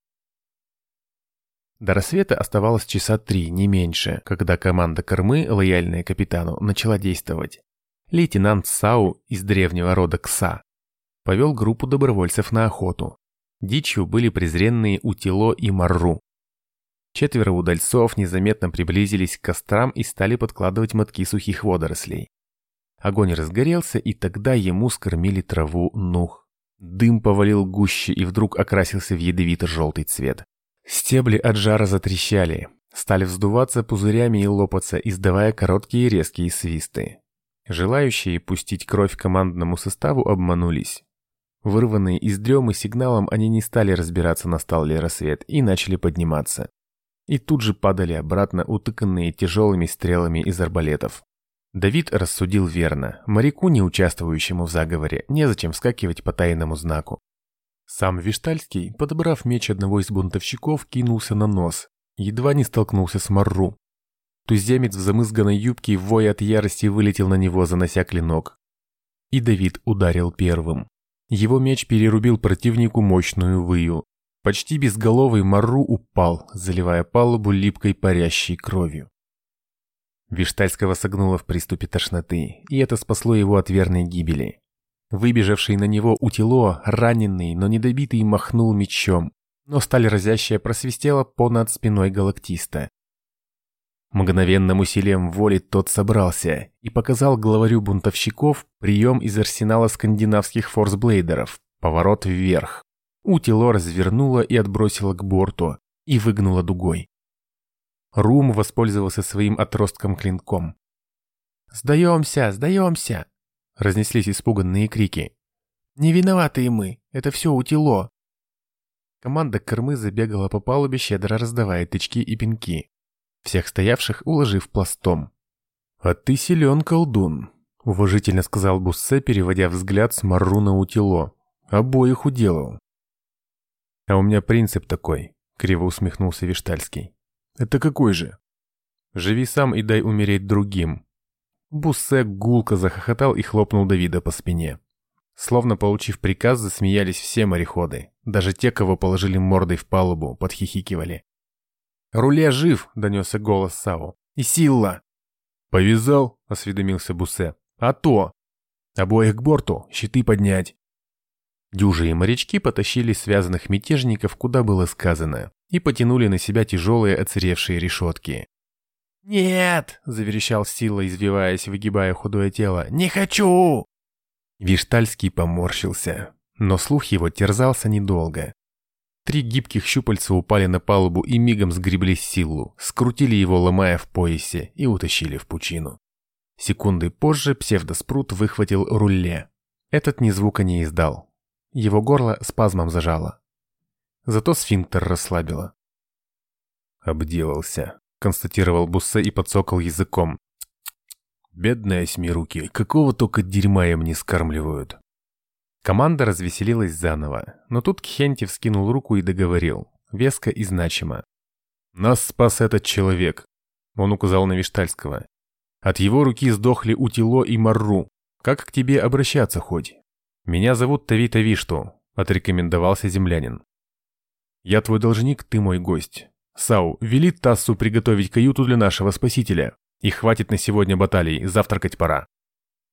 До рассвета оставалось часа три, не меньше, когда команда кормы, лояльная капитану, начала действовать. Лейтенант Сау из древнего рода Кса повел группу добровольцев на охоту. Дичью были презренные Утило и Марру. Четверо удальцов незаметно приблизились к кострам и стали подкладывать мотки сухих водорослей. Огонь разгорелся, и тогда ему скормили траву нух. Дым повалил гуще и вдруг окрасился в ядовито-желтый цвет. Стебли от жара затрещали, стали вздуваться пузырями и лопаться, издавая короткие резкие свисты. Желающие пустить кровь командному составу обманулись. Вырванные из дремы сигналом они не стали разбираться, настал ли рассвет, и начали подниматься. И тут же падали обратно, утыканные тяжелыми стрелами из арбалетов. Давид рассудил верно. Моряку, не участвующему в заговоре, незачем вскакивать по тайному знаку. Сам Виштальский, подобрав меч одного из бунтовщиков, кинулся на нос. Едва не столкнулся с Марру. Туземец в замызганной юбке, воя от ярости, вылетел на него, занося клинок. И Давид ударил первым. Его меч перерубил противнику мощную выю. Почти безголовый Марру упал, заливая палубу липкой парящей кровью. Виштальского согнуло в приступе тошноты, и это спасло его от верной гибели. Выбежавший на него утило, раненый, но недобитый, махнул мечом, но сталь разящая просвистела понад спиной галактиста. Мгновенным усилием воли тот собрался и показал главарю бунтовщиков прием из арсенала скандинавских форсблейдеров – поворот вверх. Утило развернуло и отбросило к борту, и выгнуло дугой. Рум воспользовался своим отростком клинком. «Сдаемся! Сдаемся!» Разнеслись испуганные крики. «Не виноваты и мы! Это все утило!» Команда кормы забегала по палубе, щедро раздавая тычки и пинки. Всех стоявших уложив пластом. «А ты силен, колдун!» — уважительно сказал Буссе, переводя взгляд с Марру на утило. «Обоих уделал». «А у меня принцип такой», — криво усмехнулся Виштальский. Это какой же? Живи сам и дай умереть другим. Буссе гулко захохотал и хлопнул Давида по спине. Словно получив приказ, засмеялись все мореходы. Даже те, кого положили мордой в палубу, подхихикивали. «Руле жив!» — донесся голос Сау. «И Силла!» «Повязал?» — осведомился Буссе. «А то!» «Обоих к борту, щиты поднять!» Дюжи и морячки потащили связанных мятежников, куда было сказано и потянули на себя тяжелые оцаревшие решетки. «Нет!» – заверещал Сила, извиваясь, выгибая худое тело. «Не хочу!» Виштальский поморщился, но слух его терзался недолго. Три гибких щупальца упали на палубу и мигом сгребли силу, скрутили его, ломая в поясе, и утащили в пучину. Секунды позже псевдоспрут выхватил руле. Этот ни звука не издал. Его горло спазмом зажало. Зато сфинктер расслабило. «Обделался», — констатировал Буссе и подсокал языком. «Бедные осьмируки, какого только дерьма им не скармливают». Команда развеселилась заново, но тут Кхенти вскинул руку и договорил, веско и значимо. «Нас спас этот человек», — он указал на Виштальского. «От его руки сдохли Утило и Марру. Как к тебе обращаться хоть?» «Меня зовут Тавита Вишту», — отрекомендовался землянин. Я твой должник, ты мой гость. Сау, вели Тассу приготовить каюту для нашего спасителя. И хватит на сегодня баталий, завтракать пора.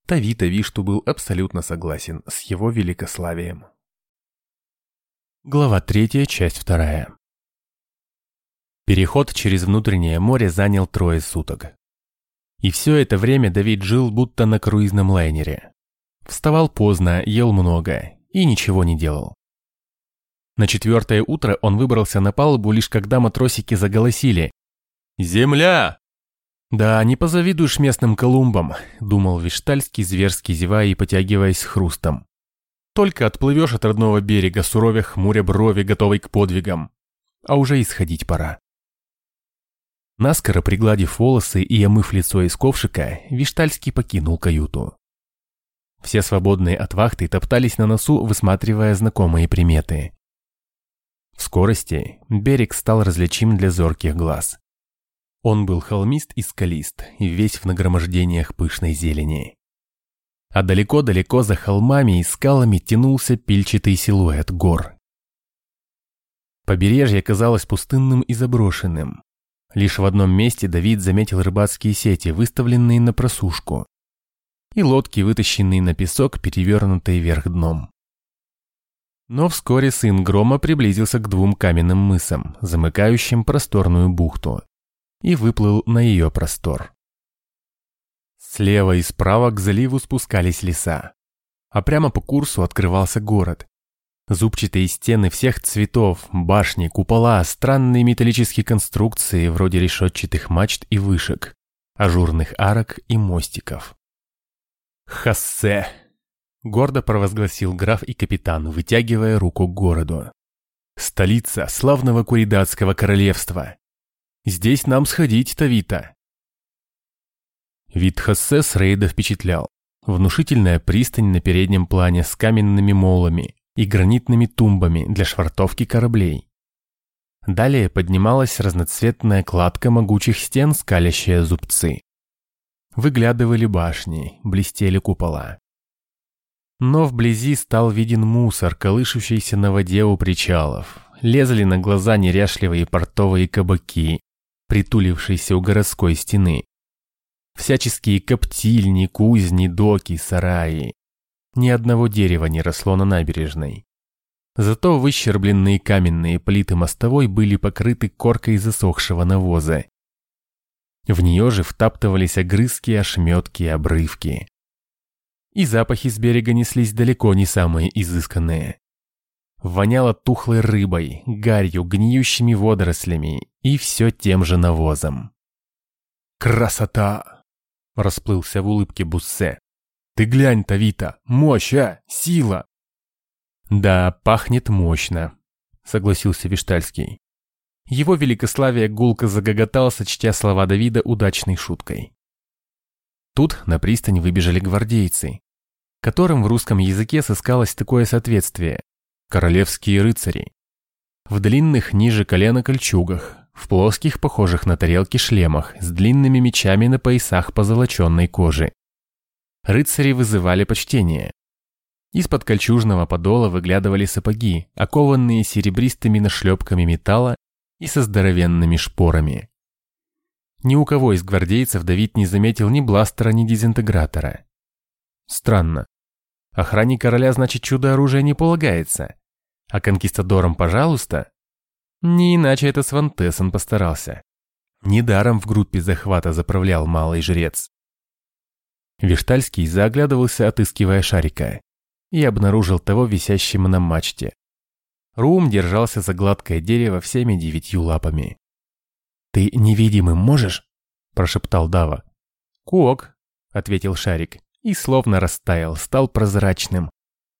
Тавита Вишту был абсолютно согласен с его великославием. Глава третья, часть вторая. Переход через внутреннее море занял трое суток. И все это время Давид жил будто на круизном лайнере. Вставал поздно, ел много и ничего не делал. На четвертое утро он выбрался на палубу, лишь когда матросики заголосили. «Земля!» «Да, не позавидуешь местным Колумбам», — думал Виштальский, зверски зевая и потягиваясь хрустом. «Только отплывешь от родного берега, суровя хмуря брови, готовый к подвигам. А уже исходить пора». Наскоро пригладив волосы и омыв лицо из ковшика, Виштальский покинул каюту. Все свободные от вахты топтались на носу, высматривая знакомые приметы. В скорости берег стал различим для зорких глаз. Он был холмист и скалист, и весь в нагромождениях пышной зелени. А далеко-далеко за холмами и скалами тянулся пильчатый силуэт гор. Побережье казалось пустынным и заброшенным. Лишь в одном месте Давид заметил рыбацкие сети, выставленные на просушку, и лодки, вытащенные на песок, перевернутые вверх дном. Но вскоре сын Грома приблизился к двум каменным мысам, замыкающим просторную бухту, и выплыл на ее простор. Слева и справа к заливу спускались леса, а прямо по курсу открывался город, Зубчатые стены всех цветов, башни, купола, странные металлические конструкции вроде решетчатых мачт и вышек, ажурных арок и мостиков. «Хассе!» — гордо провозгласил граф и капитан, вытягивая руку к городу. «Столица славного Куридатского королевства! Здесь нам сходить, Тавита!» Вид Хассе с рейда впечатлял. Внушительная пристань на переднем плане с каменными молами и гранитными тумбами для швартовки кораблей. Далее поднималась разноцветная кладка могучих стен, скалящая зубцы. Выглядывали башни, блестели купола. Но вблизи стал виден мусор, колышущийся на воде у причалов. Лезли на глаза неряшливые портовые кабаки, притулившиеся у городской стены. Всяческие коптильни, кузни, доки, сараи. Ни одного дерева не росло на набережной. Зато выщербленные каменные плиты мостовой были покрыты коркой засохшего навоза. В нее же втаптывались огрызки, ошметки, обрывки. И запахи с берега неслись далеко не самые изысканные. Воняло тухлой рыбой, гарью, гниющими водорослями и все тем же навозом. «Красота!» — расплылся в улыбке Буссе. «Ты глянь, Тавита, мощь, а, сила!» «Да, пахнет мощно», — согласился Виштальский. Его великославие гулко загоготал, сочтя слова Давида удачной шуткой. Тут на пристань выбежали гвардейцы, которым в русском языке сыскалось такое соответствие – королевские рыцари. В длинных ниже колена кольчугах, в плоских, похожих на тарелки шлемах, с длинными мечами на поясах позолоченной кожи. Рыцари вызывали почтение. Из-под кольчужного подола выглядывали сапоги, окованные серебристыми нашлепками металла и со здоровенными шпорами. Ни у кого из гвардейцев Давид не заметил ни бластера, ни дезинтегратора. Странно. Охране короля, значит, чудо-оружие не полагается. А конкистадорам, пожалуйста. Не иначе это Свантесон постарался. Недаром в группе захвата заправлял малый жрец. Виштальский заоглядывался, отыскивая шарика, и обнаружил того висящим на мачте. Рум держался за гладкое дерево всеми девятью лапами. «Ты невидимым можешь?» – прошептал Дава. «Кок», – ответил Шарик, и словно растаял, стал прозрачным.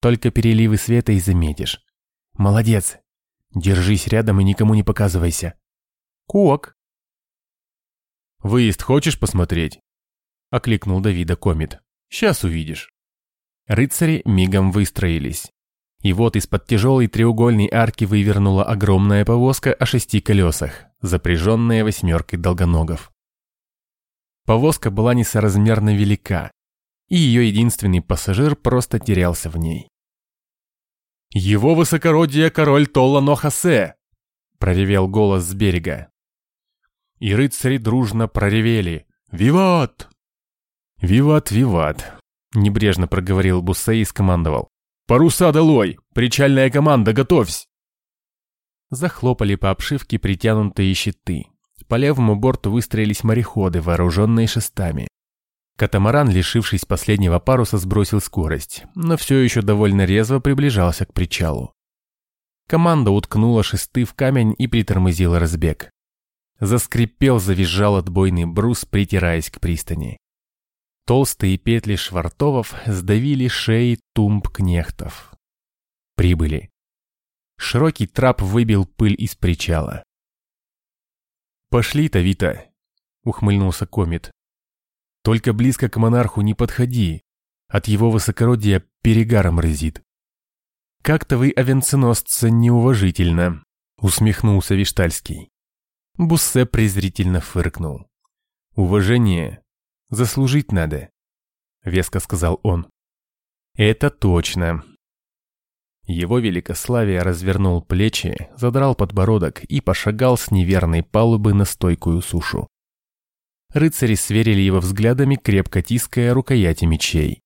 Только переливы света и заметишь. «Молодец! Держись рядом и никому не показывайся!» «Кок!» «Выезд хочешь посмотреть?» – окликнул Давида Комит. «Сейчас увидишь». Рыцари мигом выстроились. И вот из-под тяжелой треугольной арки вывернула огромная повозка о шести колесах, запряженная восьмеркой долгоногов. Повозка была несоразмерно велика, и ее единственный пассажир просто терялся в ней. «Его высокородие король Толла Нохасе!» – проревел голос с берега. И рыцари дружно проревели «Виват!» «Виват, виват!» – небрежно проговорил Буссе и скомандовал. «Паруса долой! Причальная команда, готовься!» Захлопали по обшивке притянутые щиты. По левому борту выстроились мореходы, вооруженные шестами. Катамаран, лишившись последнего паруса, сбросил скорость, но все еще довольно резво приближался к причалу. Команда уткнула шесты в камень и притормозила разбег. Заскрипел, завизжал отбойный брус, притираясь к пристани. Толстые петли швартовов сдавили шеи тумб кнехтов. Прибыли. Широкий трап выбил пыль из причала. «Пошли, Тавита!» — ухмыльнулся Комит. «Только близко к монарху не подходи, от его высокородия перегаром разит». «Как-то вы, овенценосцы, неуважительно», — усмехнулся Виштальский. Буссе презрительно фыркнул. «Уважение Заслужить надо», — веско сказал он. «Это точно». Его великославие развернул плечи, задрал подбородок и пошагал с неверной палубы на стойкую сушу. Рыцари сверили его взглядами, крепко тиская рукояти мечей.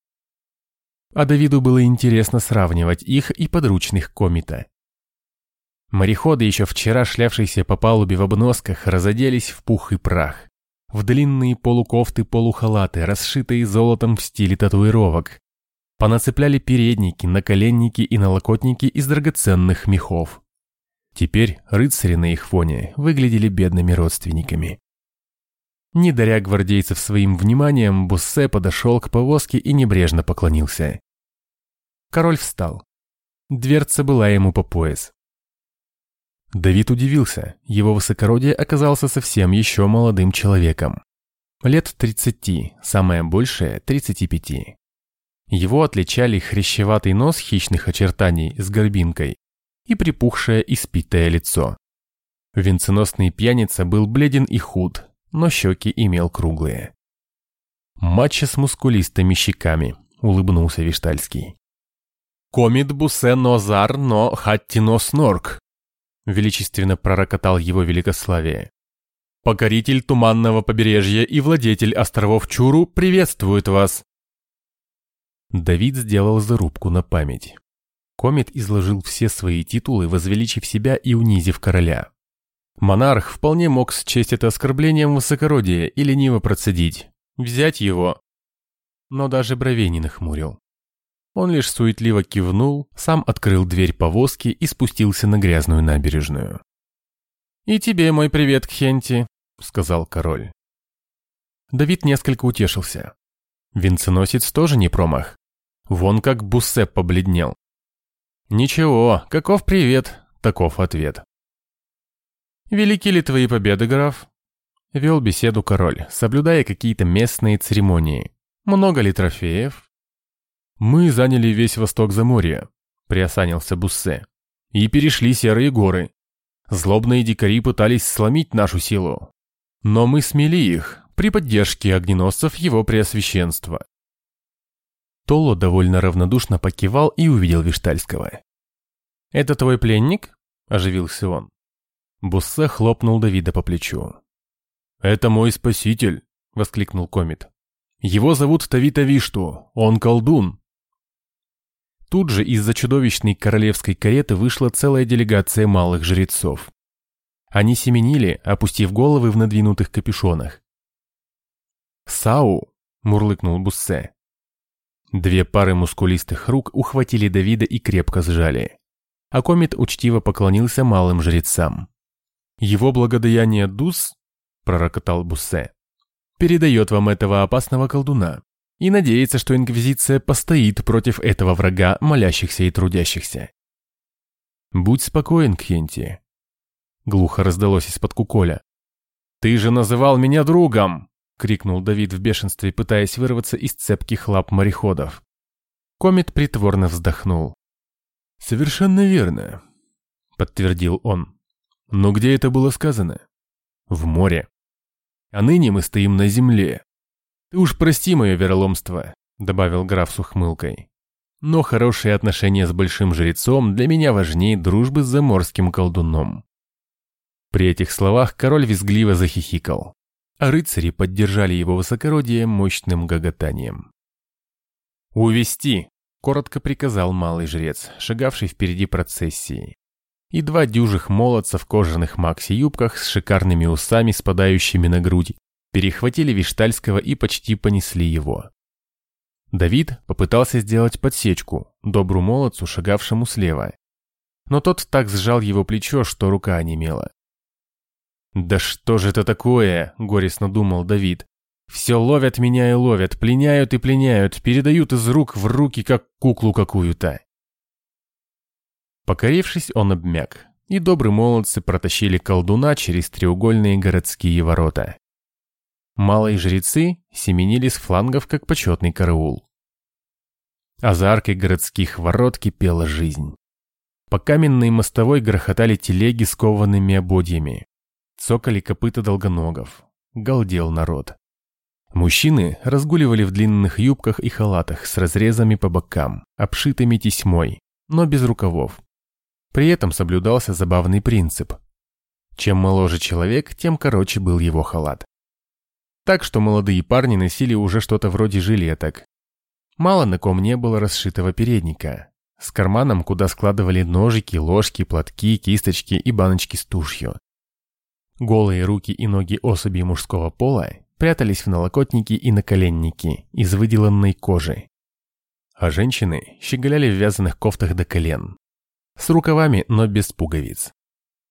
А Давиду было интересно сравнивать их и подручных комита. Мореходы, еще вчера шлявшиеся по палубе в обносках, разоделись в пух и прах в длинные полукофты-полухалаты, расшитые золотом в стиле татуировок. Понацепляли передники, наколенники и налокотники из драгоценных мехов. Теперь рыцари на их фоне выглядели бедными родственниками. Не даря гвардейцев своим вниманием, Буссе подошел к повозке и небрежно поклонился. Король встал. Дверца была ему по пояс. Давид удивился, его высокородие оказался совсем еще молодым человеком. Лет 30, самое большее – 35. Его отличали хрящеватый нос хищных очертаний с горбинкой и припухшее испитое лицо. Венценосный пьяница был бледен и худ, но щеки имел круглые. «Матча с мускулистыми щеками», — улыбнулся Виштальский. «Комит бусе нозар, но хаттино снорк», — величественно пророкотал его великославие. «Покоритель туманного побережья и владетель островов Чуру приветствует вас!» Давид сделал зарубку на память. Комет изложил все свои титулы, возвеличив себя и унизив короля. Монарх вполне мог счесть это оскорблением высокородия и лениво процедить. Взять его. Но даже бровей не нахмурил. Он лишь суетливо кивнул, сам открыл дверь повозки и спустился на грязную набережную. «И тебе мой привет, Кхенти», — сказал король. Давид несколько утешился. Венценосец тоже не промах. Вон как Буссе побледнел. «Ничего, каков привет, таков ответ». «Велики ли твои победы, граф?» Вел беседу король, соблюдая какие-то местные церемонии. «Много ли трофеев?» «Мы заняли весь восток Заморья», — приосанился Буссе, «и перешли серые горы. Злобные дикари пытались сломить нашу силу, но мы смели их при поддержке огненосцев его преосвященства». Толо довольно равнодушно покивал и увидел Виштальского. «Это твой пленник?» – оживился он. Буссе хлопнул Давида по плечу. «Это мой спаситель!» – воскликнул Комит. «Его зовут Тавита Вишту, он колдун!» Тут же из-за чудовищной королевской кареты вышла целая делегация малых жрецов. Они семенили, опустив головы в надвинутых капюшонах. «Сау!» – мурлыкнул Буссе. Две пары мускулистых рук ухватили Давида и крепко сжали. А комет учтиво поклонился малым жрецам. «Его благодаяние Дус», – пророкотал Буссе, – «передает вам этого опасного колдуна и надеется, что Инквизиция постоит против этого врага молящихся и трудящихся. «Будь спокоен, Кьенти», — глухо раздалось из-под куколя. «Ты же называл меня другом!» — крикнул Давид в бешенстве, пытаясь вырваться из цепких лап мореходов. Комет притворно вздохнул. «Совершенно верно», — подтвердил он. «Но где это было сказано?» «В море. А ныне мы стоим на земле, «Ты уж прости мое вероломство», — добавил граф с ухмылкой. «Но хорошие отношения с большим жрецом для меня важнее дружбы с заморским колдуном». При этих словах король визгливо захихикал, а рыцари поддержали его высокородие мощным гоготанием. «Увести!» — коротко приказал малый жрец, шагавший впереди процессии. И два дюжих молодца в кожаных макси-юбках с шикарными усами, спадающими на грудь, перехватили Виштальского и почти понесли его. Давид попытался сделать подсечку, добру молодцу, шагавшему слева. Но тот так сжал его плечо, что рука онемела. «Да что же это такое?» – горестно думал Давид. «Все ловят меня и ловят, пленяют и пленяют, передают из рук в руки, как куклу какую-то». Покорившись, он обмяк, и добрые молодцы протащили колдуна через треугольные городские ворота. Малые жрецы семенили с флангов, как почетный караул. А за аркой городских ворот кипела жизнь. По каменной мостовой грохотали телеги с коваными ободьями. Цокали копыта долгоногов. Галдел народ. Мужчины разгуливали в длинных юбках и халатах с разрезами по бокам, обшитыми тесьмой, но без рукавов. При этом соблюдался забавный принцип. Чем моложе человек, тем короче был его халат так что молодые парни носили уже что-то вроде жилеток. Мало на ком не было расшитого передника, с карманом, куда складывали ножики, ложки, платки, кисточки и баночки с тушью. Голые руки и ноги особей мужского пола прятались в налокотники и наколенники из выделанной кожи. а женщины щеголяли в вязаных кофтах до колен. С рукавами, но без пуговиц.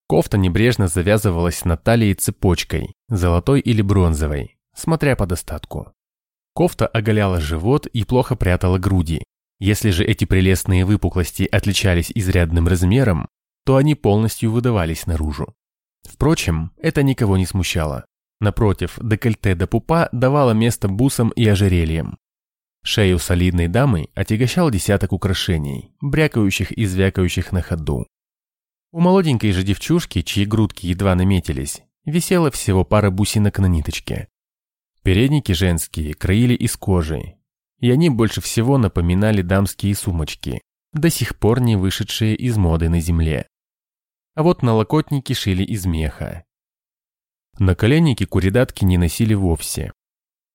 Кофта небрежно завязывалась на талии цепочкой, золотой или бронзовой, смотря по достатку. Кофта оголяла живот и плохо прятала груди. Если же эти прелестные выпуклости отличались изрядным размером, то они полностью выдавались наружу. Впрочем, это никого не смущало. Напротив, декольте до пупа давало место бусам и ожерельям. Шею солидной дамы отягощал десяток украшений, брякающих и звякающих на ходу. У молоденькой же девчушки, чьи грудки едва наметились, висела всего пара бусинок на ниточке. Передники женские краили из кожи, и они больше всего напоминали дамские сумочки, до сих пор не вышедшие из моды на земле. А вот налокотники шили из меха, Наколенники куридатки не носили вовсе.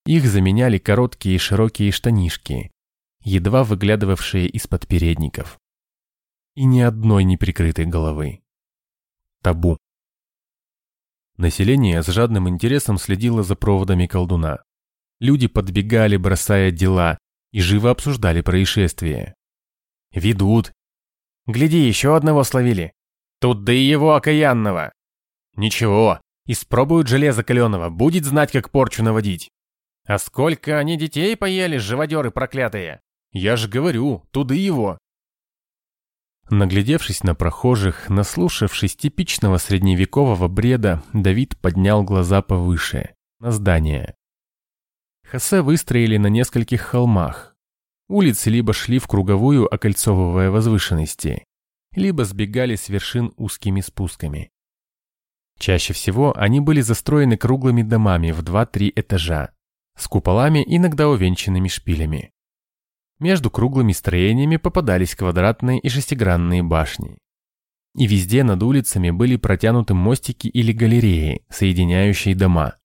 Их заменяли короткие и широкие штанишки, едва выглядывавшие из-под передников. И ни одной неприкрытой головы. Табу. Население с жадным интересом следило за проводами колдуна. Люди подбегали, бросая дела, и живо обсуждали происшествие. «Ведут!» «Гляди, еще одного словили!» «Тут да и его окаянного!» «Ничего, Испробуют железо каленого, будет знать, как порчу наводить. А сколько они детей поели, живодеры проклятые? Я же говорю, туды его. Наглядевшись на прохожих, наслушавшись типичного средневекового бреда, Давид поднял глаза повыше, на здание. Хосе выстроили на нескольких холмах. Улицы либо шли в круговую, окольцовывая возвышенности, либо сбегали с вершин узкими спусками. Чаще всего они были застроены круглыми домами в 2-3 этажа, с куполами, иногда увенчанными шпилями. Между круглыми строениями попадались квадратные и шестигранные башни. И везде над улицами были протянуты мостики или галереи, соединяющие дома.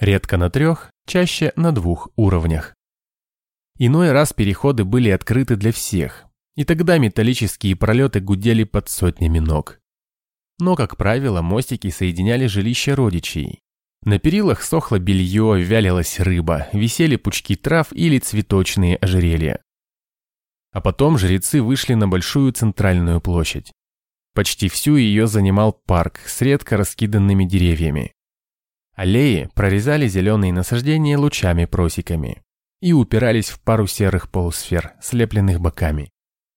Редко на трех, чаще на двух уровнях. Иной раз переходы были открыты для всех, и тогда металлические пролеты гудели под сотнями ног. Но, как правило, мостики соединяли жилища родичей. На перилах сохло белье, вялилась рыба, висели пучки трав или цветочные ожерелья. А потом жрецы вышли на большую центральную площадь. Почти всю ее занимал парк с редко раскиданными деревьями. Аллеи прорезали зеленые насаждения лучами-просеками и упирались в пару серых полусфер, слепленных боками.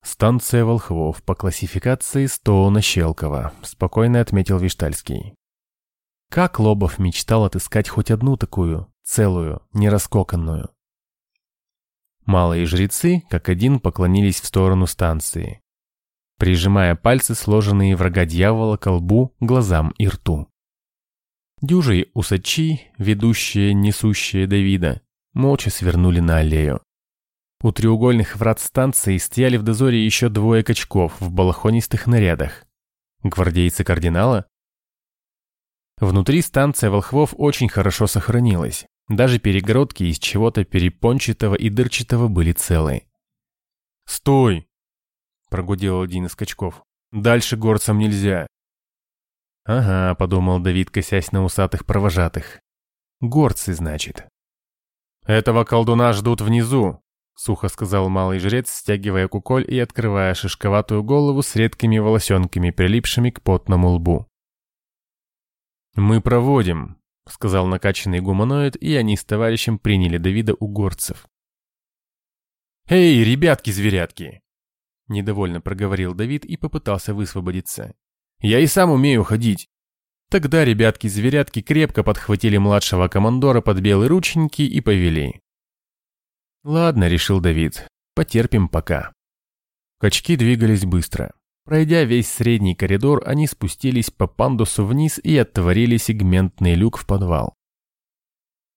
«Станция Волхвов по классификации Стоуна-Щелкова», – спокойно отметил Виштальский. Как Лобов мечтал отыскать хоть одну такую, целую, нераскоканную. Малые жрецы, как один, поклонились в сторону станции, прижимая пальцы, сложенные врага дьявола, к лбу, глазам и рту. Дюжи усачи, ведущие, несущие Давида, молча свернули на аллею. У треугольных врат станции стояли в дозоре еще двое качков в балахонистых нарядах. Гвардейцы кардинала? Внутри станция волхвов очень хорошо сохранилась. Даже перегородки из чего-то перепончатого и дырчатого были целы. «Стой!» – прогудел один из качков. «Дальше горцам нельзя». «Ага», – подумал Давид, косясь на усатых провожатых. «Горцы, значит». «Этого колдуна ждут внизу», — сухо сказал малый жрец, стягивая куколь и открывая шишковатую голову с редкими волосенками, прилипшими к потному лбу. «Мы проводим», — сказал накачанный гуманоид, и они с товарищем приняли Давида у горцев. «Эй, ребятки-зверятки!» Недовольно проговорил Давид и попытался высвободиться. «Я и сам умею ходить!» Тогда ребятки-зверятки крепко подхватили младшего командора под белые рученьки и повели. «Ладно», — решил Давид, — «потерпим пока». Качки двигались быстро. Пройдя весь средний коридор, они спустились по пандусу вниз и оттворили сегментный люк в подвал.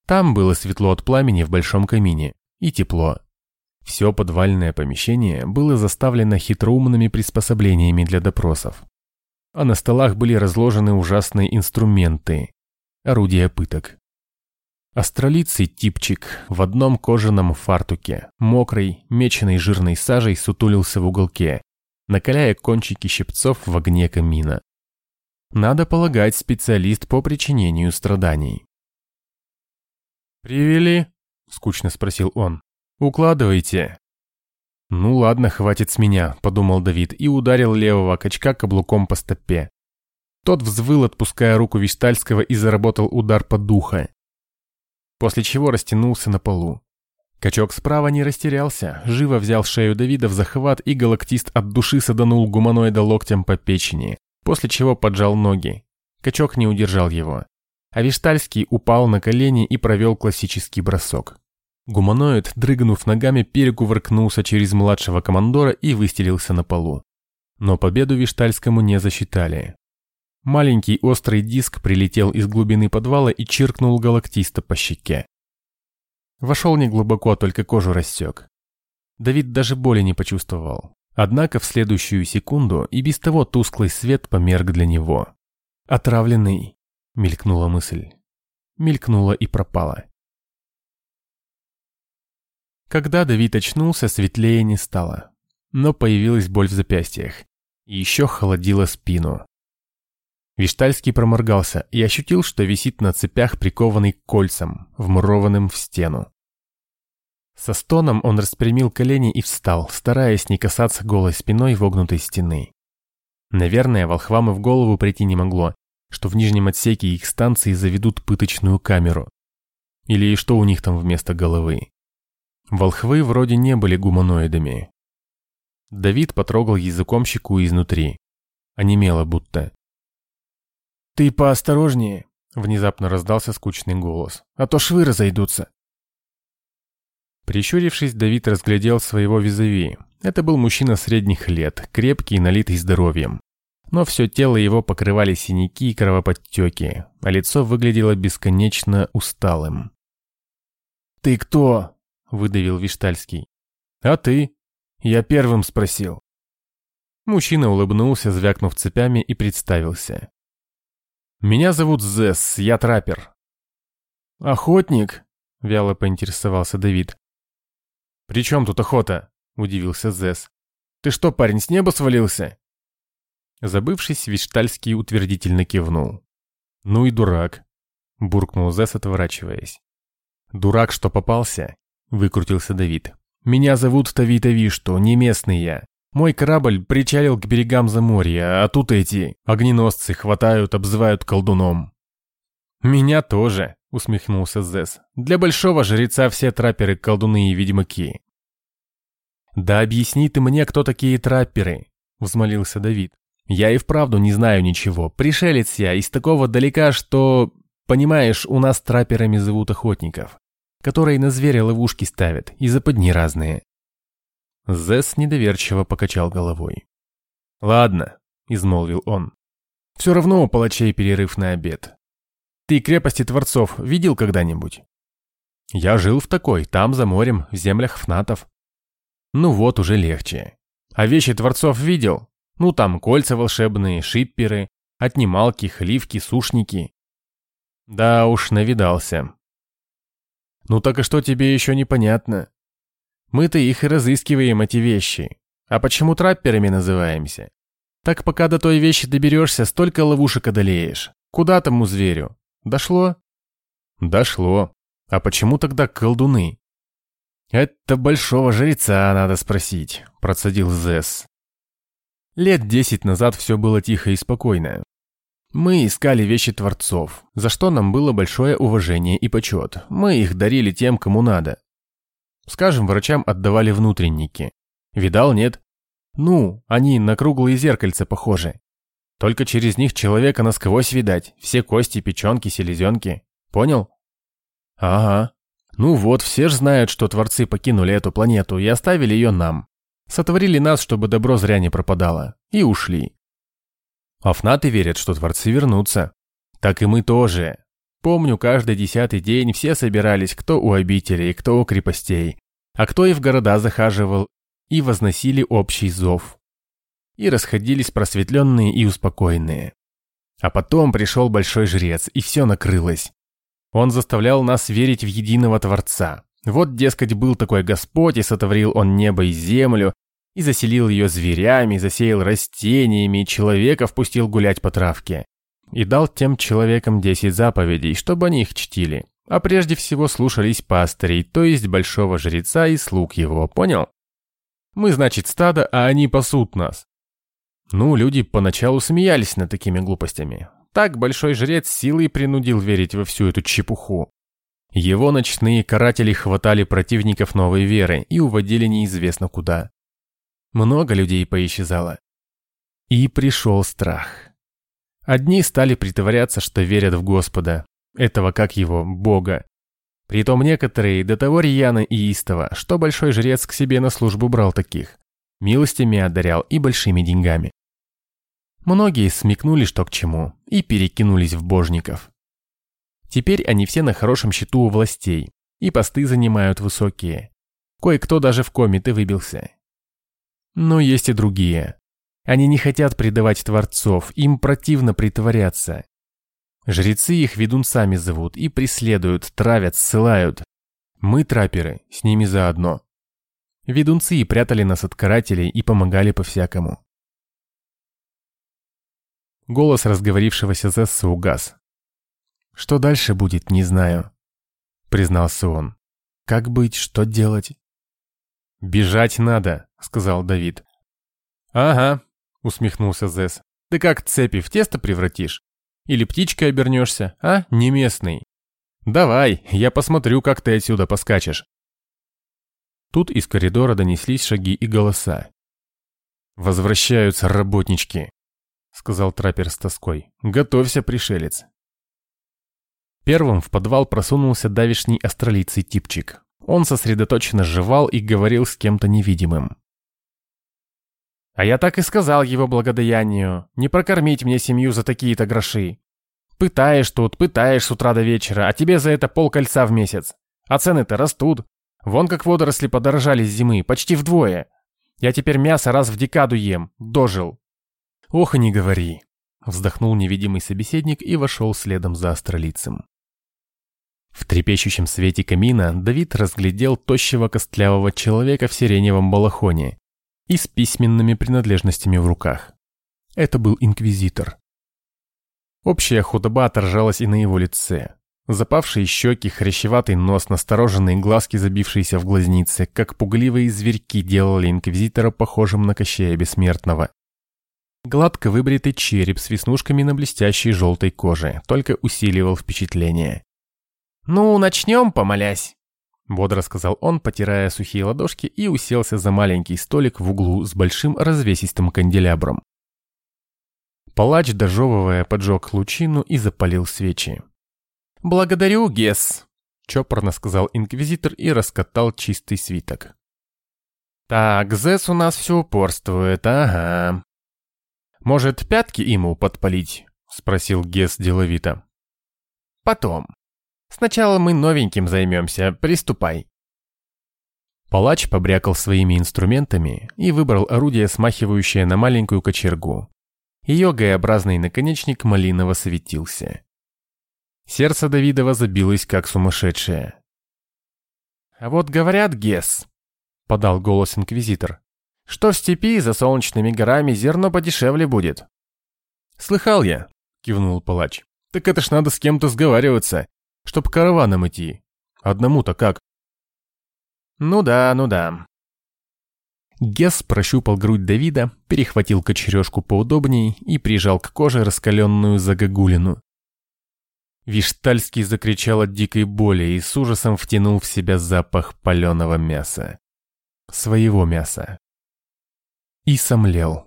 Там было светло от пламени в большом камине и тепло. Все подвальное помещение было заставлено хитроумными приспособлениями для допросов. А на столах были разложены ужасные инструменты, орудия пыток. Астролицый типчик в одном кожаном фартуке, мокрый, меченый жирной сажей сутулился в уголке, накаляя кончики щипцов в огне камина. Надо полагать, специалист по причинению страданий. «Привели?» – скучно спросил он. «Укладывайте». «Ну ладно, хватит с меня», – подумал Давид и ударил левого качка каблуком по стопе. Тот взвыл, отпуская руку Виштальского и заработал удар по духа. После чего растянулся на полу. Качок справа не растерялся, живо взял шею Давида в захват и галактист от души саданул гуманоида локтем по печени, после чего поджал ноги. Качок не удержал его. А Виштальский упал на колени и провел классический бросок. Гуманоид, дрыгнув ногами, перекувыркнулся через младшего командора и выстелился на полу. Но победу Виштальскому не засчитали. Маленький острый диск прилетел из глубины подвала и чиркнул галактиста по щеке. Вошел не глубоко, только кожу рассек. Давид даже боли не почувствовал. Однако в следующую секунду и без того тусклый свет померк для него. «Отравленный», — мелькнула мысль. Мелькнула и пропала. Когда Давид очнулся, светлее не стало. Но появилась боль в запястьях. И еще холодила спину. Виштальский проморгался и ощутил, что висит на цепях, прикованный к кольцам, вмурованным в стену. Со стоном он распрямил колени и встал, стараясь не касаться голой спиной вогнутой стены. Наверное, волхвам и в голову прийти не могло, что в нижнем отсеке их станции заведут пыточную камеру. Или что у них там вместо головы. Волхвы вроде не были гуманоидами. Давид потрогал языком щеку изнутри. Онемело будто. «Ты поосторожнее», — внезапно раздался скучный голос, «а то швы разойдутся». Прищурившись, Давид разглядел своего визави. Это был мужчина средних лет, крепкий и налитый здоровьем. Но все тело его покрывали синяки и кровоподтеки, а лицо выглядело бесконечно усталым. «Ты кто?» — выдавил Виштальский. «А ты?» «Я первым спросил». Мужчина улыбнулся, звякнув цепями, и представился. «Меня зовут Зесс, я траппер». «Охотник?» — вяло поинтересовался Давид. «При чем тут охота?» — удивился Зесс. «Ты что, парень, с неба свалился?» Забывшись, Виштальский утвердительно кивнул. «Ну и дурак», — буркнул Зесс, отворачиваясь. «Дурак, что попался?» — выкрутился Давид. «Меня зовут Тави-Тави, что не местный я. Мой корабль причалил к берегам Заморья, а тут эти огненосцы хватают, обзывают колдуном. «Меня тоже», — усмехнулся Зес. «Для большого жреца все трапперы колдуны и ведьмаки». «Да объясни ты мне, кто такие трапперы», — взмолился Давид. «Я и вправду не знаю ничего. Пришелец я из такого далека, что... Понимаешь, у нас трапперами зовут охотников, которые на зверя ловушки ставят и западни разные. Зесс недоверчиво покачал головой. «Ладно», — измолвил он. «Все равно у палачей перерыв на обед. Ты крепости Творцов видел когда-нибудь?» «Я жил в такой, там, за морем, в землях фнатов». «Ну вот, уже легче. А вещи Творцов видел? Ну там кольца волшебные, шипперы, отнималки, хливки, сушники». «Да уж, навидался». «Ну так и что тебе еще непонятно?» Мы-то их и разыскиваем, эти вещи. А почему трапперами называемся? Так пока до той вещи доберешься, столько ловушек одолеешь. Куда тому зверю? Дошло? Дошло. А почему тогда колдуны? Это большого жреца надо спросить, процедил Зесс. Лет десять назад все было тихо и спокойно. Мы искали вещи творцов, за что нам было большое уважение и почет. Мы их дарили тем, кому надо. Скажем, врачам отдавали внутренники. Видал, нет? Ну, они на круглые зеркальца похожи. Только через них человека насквозь видать, все кости, печенки, селезенки. Понял? Ага. Ну вот, все же знают, что творцы покинули эту планету и оставили ее нам. Сотворили нас, чтобы добро зря не пропадало. И ушли. А фнаты верят, что творцы вернутся. Так и мы тоже. Помню, каждый десятый день все собирались, кто у обителей, кто у крепостей, а кто и в города захаживал, и возносили общий зов. И расходились просветленные и успокоенные. А потом пришел большой жрец, и все накрылось. Он заставлял нас верить в единого Творца. Вот, дескать, был такой Господь, и сотворил он небо и землю, и заселил ее зверями, засеял растениями, и человека впустил гулять по травке и дал тем человекам десять заповедей, чтобы они их чтили, а прежде всего слушались пастырей, то есть большого жреца и слуг его, понял? Мы, значит, стадо, а они пасут нас. Ну, люди поначалу смеялись над такими глупостями. Так большой жрец силой принудил верить во всю эту чепуху. Его ночные каратели хватали противников новой веры и уводили неизвестно куда. Много людей поисчезало. И пришел страх. Одни стали притворяться, что верят в Господа, этого как его, Бога. Притом некоторые до того рьяно и истово, что большой жрец к себе на службу брал таких, милостями одарял и большими деньгами. Многие смекнули, что к чему, и перекинулись в божников. Теперь они все на хорошем счету у властей, и посты занимают высокие. Кое-кто даже в комиты выбился. Но есть и другие. Они не хотят предавать творцов, им противно притворяться. Жрецы их ведунцами зовут и преследуют, травят, ссылают. Мы, трапперы, с ними заодно. Ведунцы прятали нас от карателей и помогали по-всякому. Голос разговорившегося Зесса угас. «Что дальше будет, не знаю», — признался он. «Как быть, что делать?» «Бежать надо», — сказал Давид. «Ага», — усмехнулся Зесс. «Ты как цепи в тесто превратишь? Или птичкой обернешься, а, не местный? Давай, я посмотрю, как ты отсюда поскачешь». Тут из коридора донеслись шаги и голоса. «Возвращаются работнички», сказал траппер с тоской. «Готовься, пришелец». Первым в подвал просунулся давишний астролицый типчик. Он сосредоточенно жевал и говорил с кем-то невидимым. «А я так и сказал его благодаянию, не прокормить мне семью за такие-то гроши. Пытаешь тут, пытаешь с утра до вечера, а тебе за это полкольца в месяц. А цены-то растут. Вон как водоросли подорожали с зимы, почти вдвое. Я теперь мясо раз в декаду ем, дожил. «Ох и не говори!» Вздохнул невидимый собеседник и вошел следом за астролицем. В трепещущем свете камина Давид разглядел тощего костлявого человека в сиреневом балахоне и с письменными принадлежностями в руках. Это был инквизитор. Общая худоба отражалась и на его лице. Запавшие щеки, хрящеватый нос, настороженные глазки, забившиеся в глазницы, как пугливые зверьки делали инквизитора похожим на Кощея Бессмертного. Гладко выбритый череп с веснушками на блестящей желтой коже только усиливал впечатление. «Ну, начнем, помолясь», — бодро сказал он, потирая сухие ладошки и уселся за маленький столик в углу с большим развесистым канделябром. Палач, дожевывая, поджег лучину и запалил свечи. «Благодарю, Гес», — чопорно сказал инквизитор и раскатал чистый свиток. «Так, Зес у нас все упорствует, ага. «Может, пятки ему подпалить?» — спросил Гес деловито. «Потом. Сначала мы новеньким займемся, приступай». Палач побрякал своими инструментами и выбрал орудие, смахивающее на маленькую кочергу. Ее Г-образный наконечник малиново светился. Сердце Давидова забилось, как сумасшедшее. «А вот говорят, Гес», — подал голос инквизитор, что в степи за солнечными горами зерно подешевле будет. «Слыхал я», — кивнул палач. «Так это ж надо с кем-то сговариваться, чтоб караваном идти. Одному-то как?» «Ну да, ну да». Гес прощупал грудь Давида, перехватил кочережку поудобней и прижал к коже раскаленную загогулину. Виштальский закричал от дикой боли и с ужасом втянул в себя запах паленого мяса. Своего мяса и сомлел.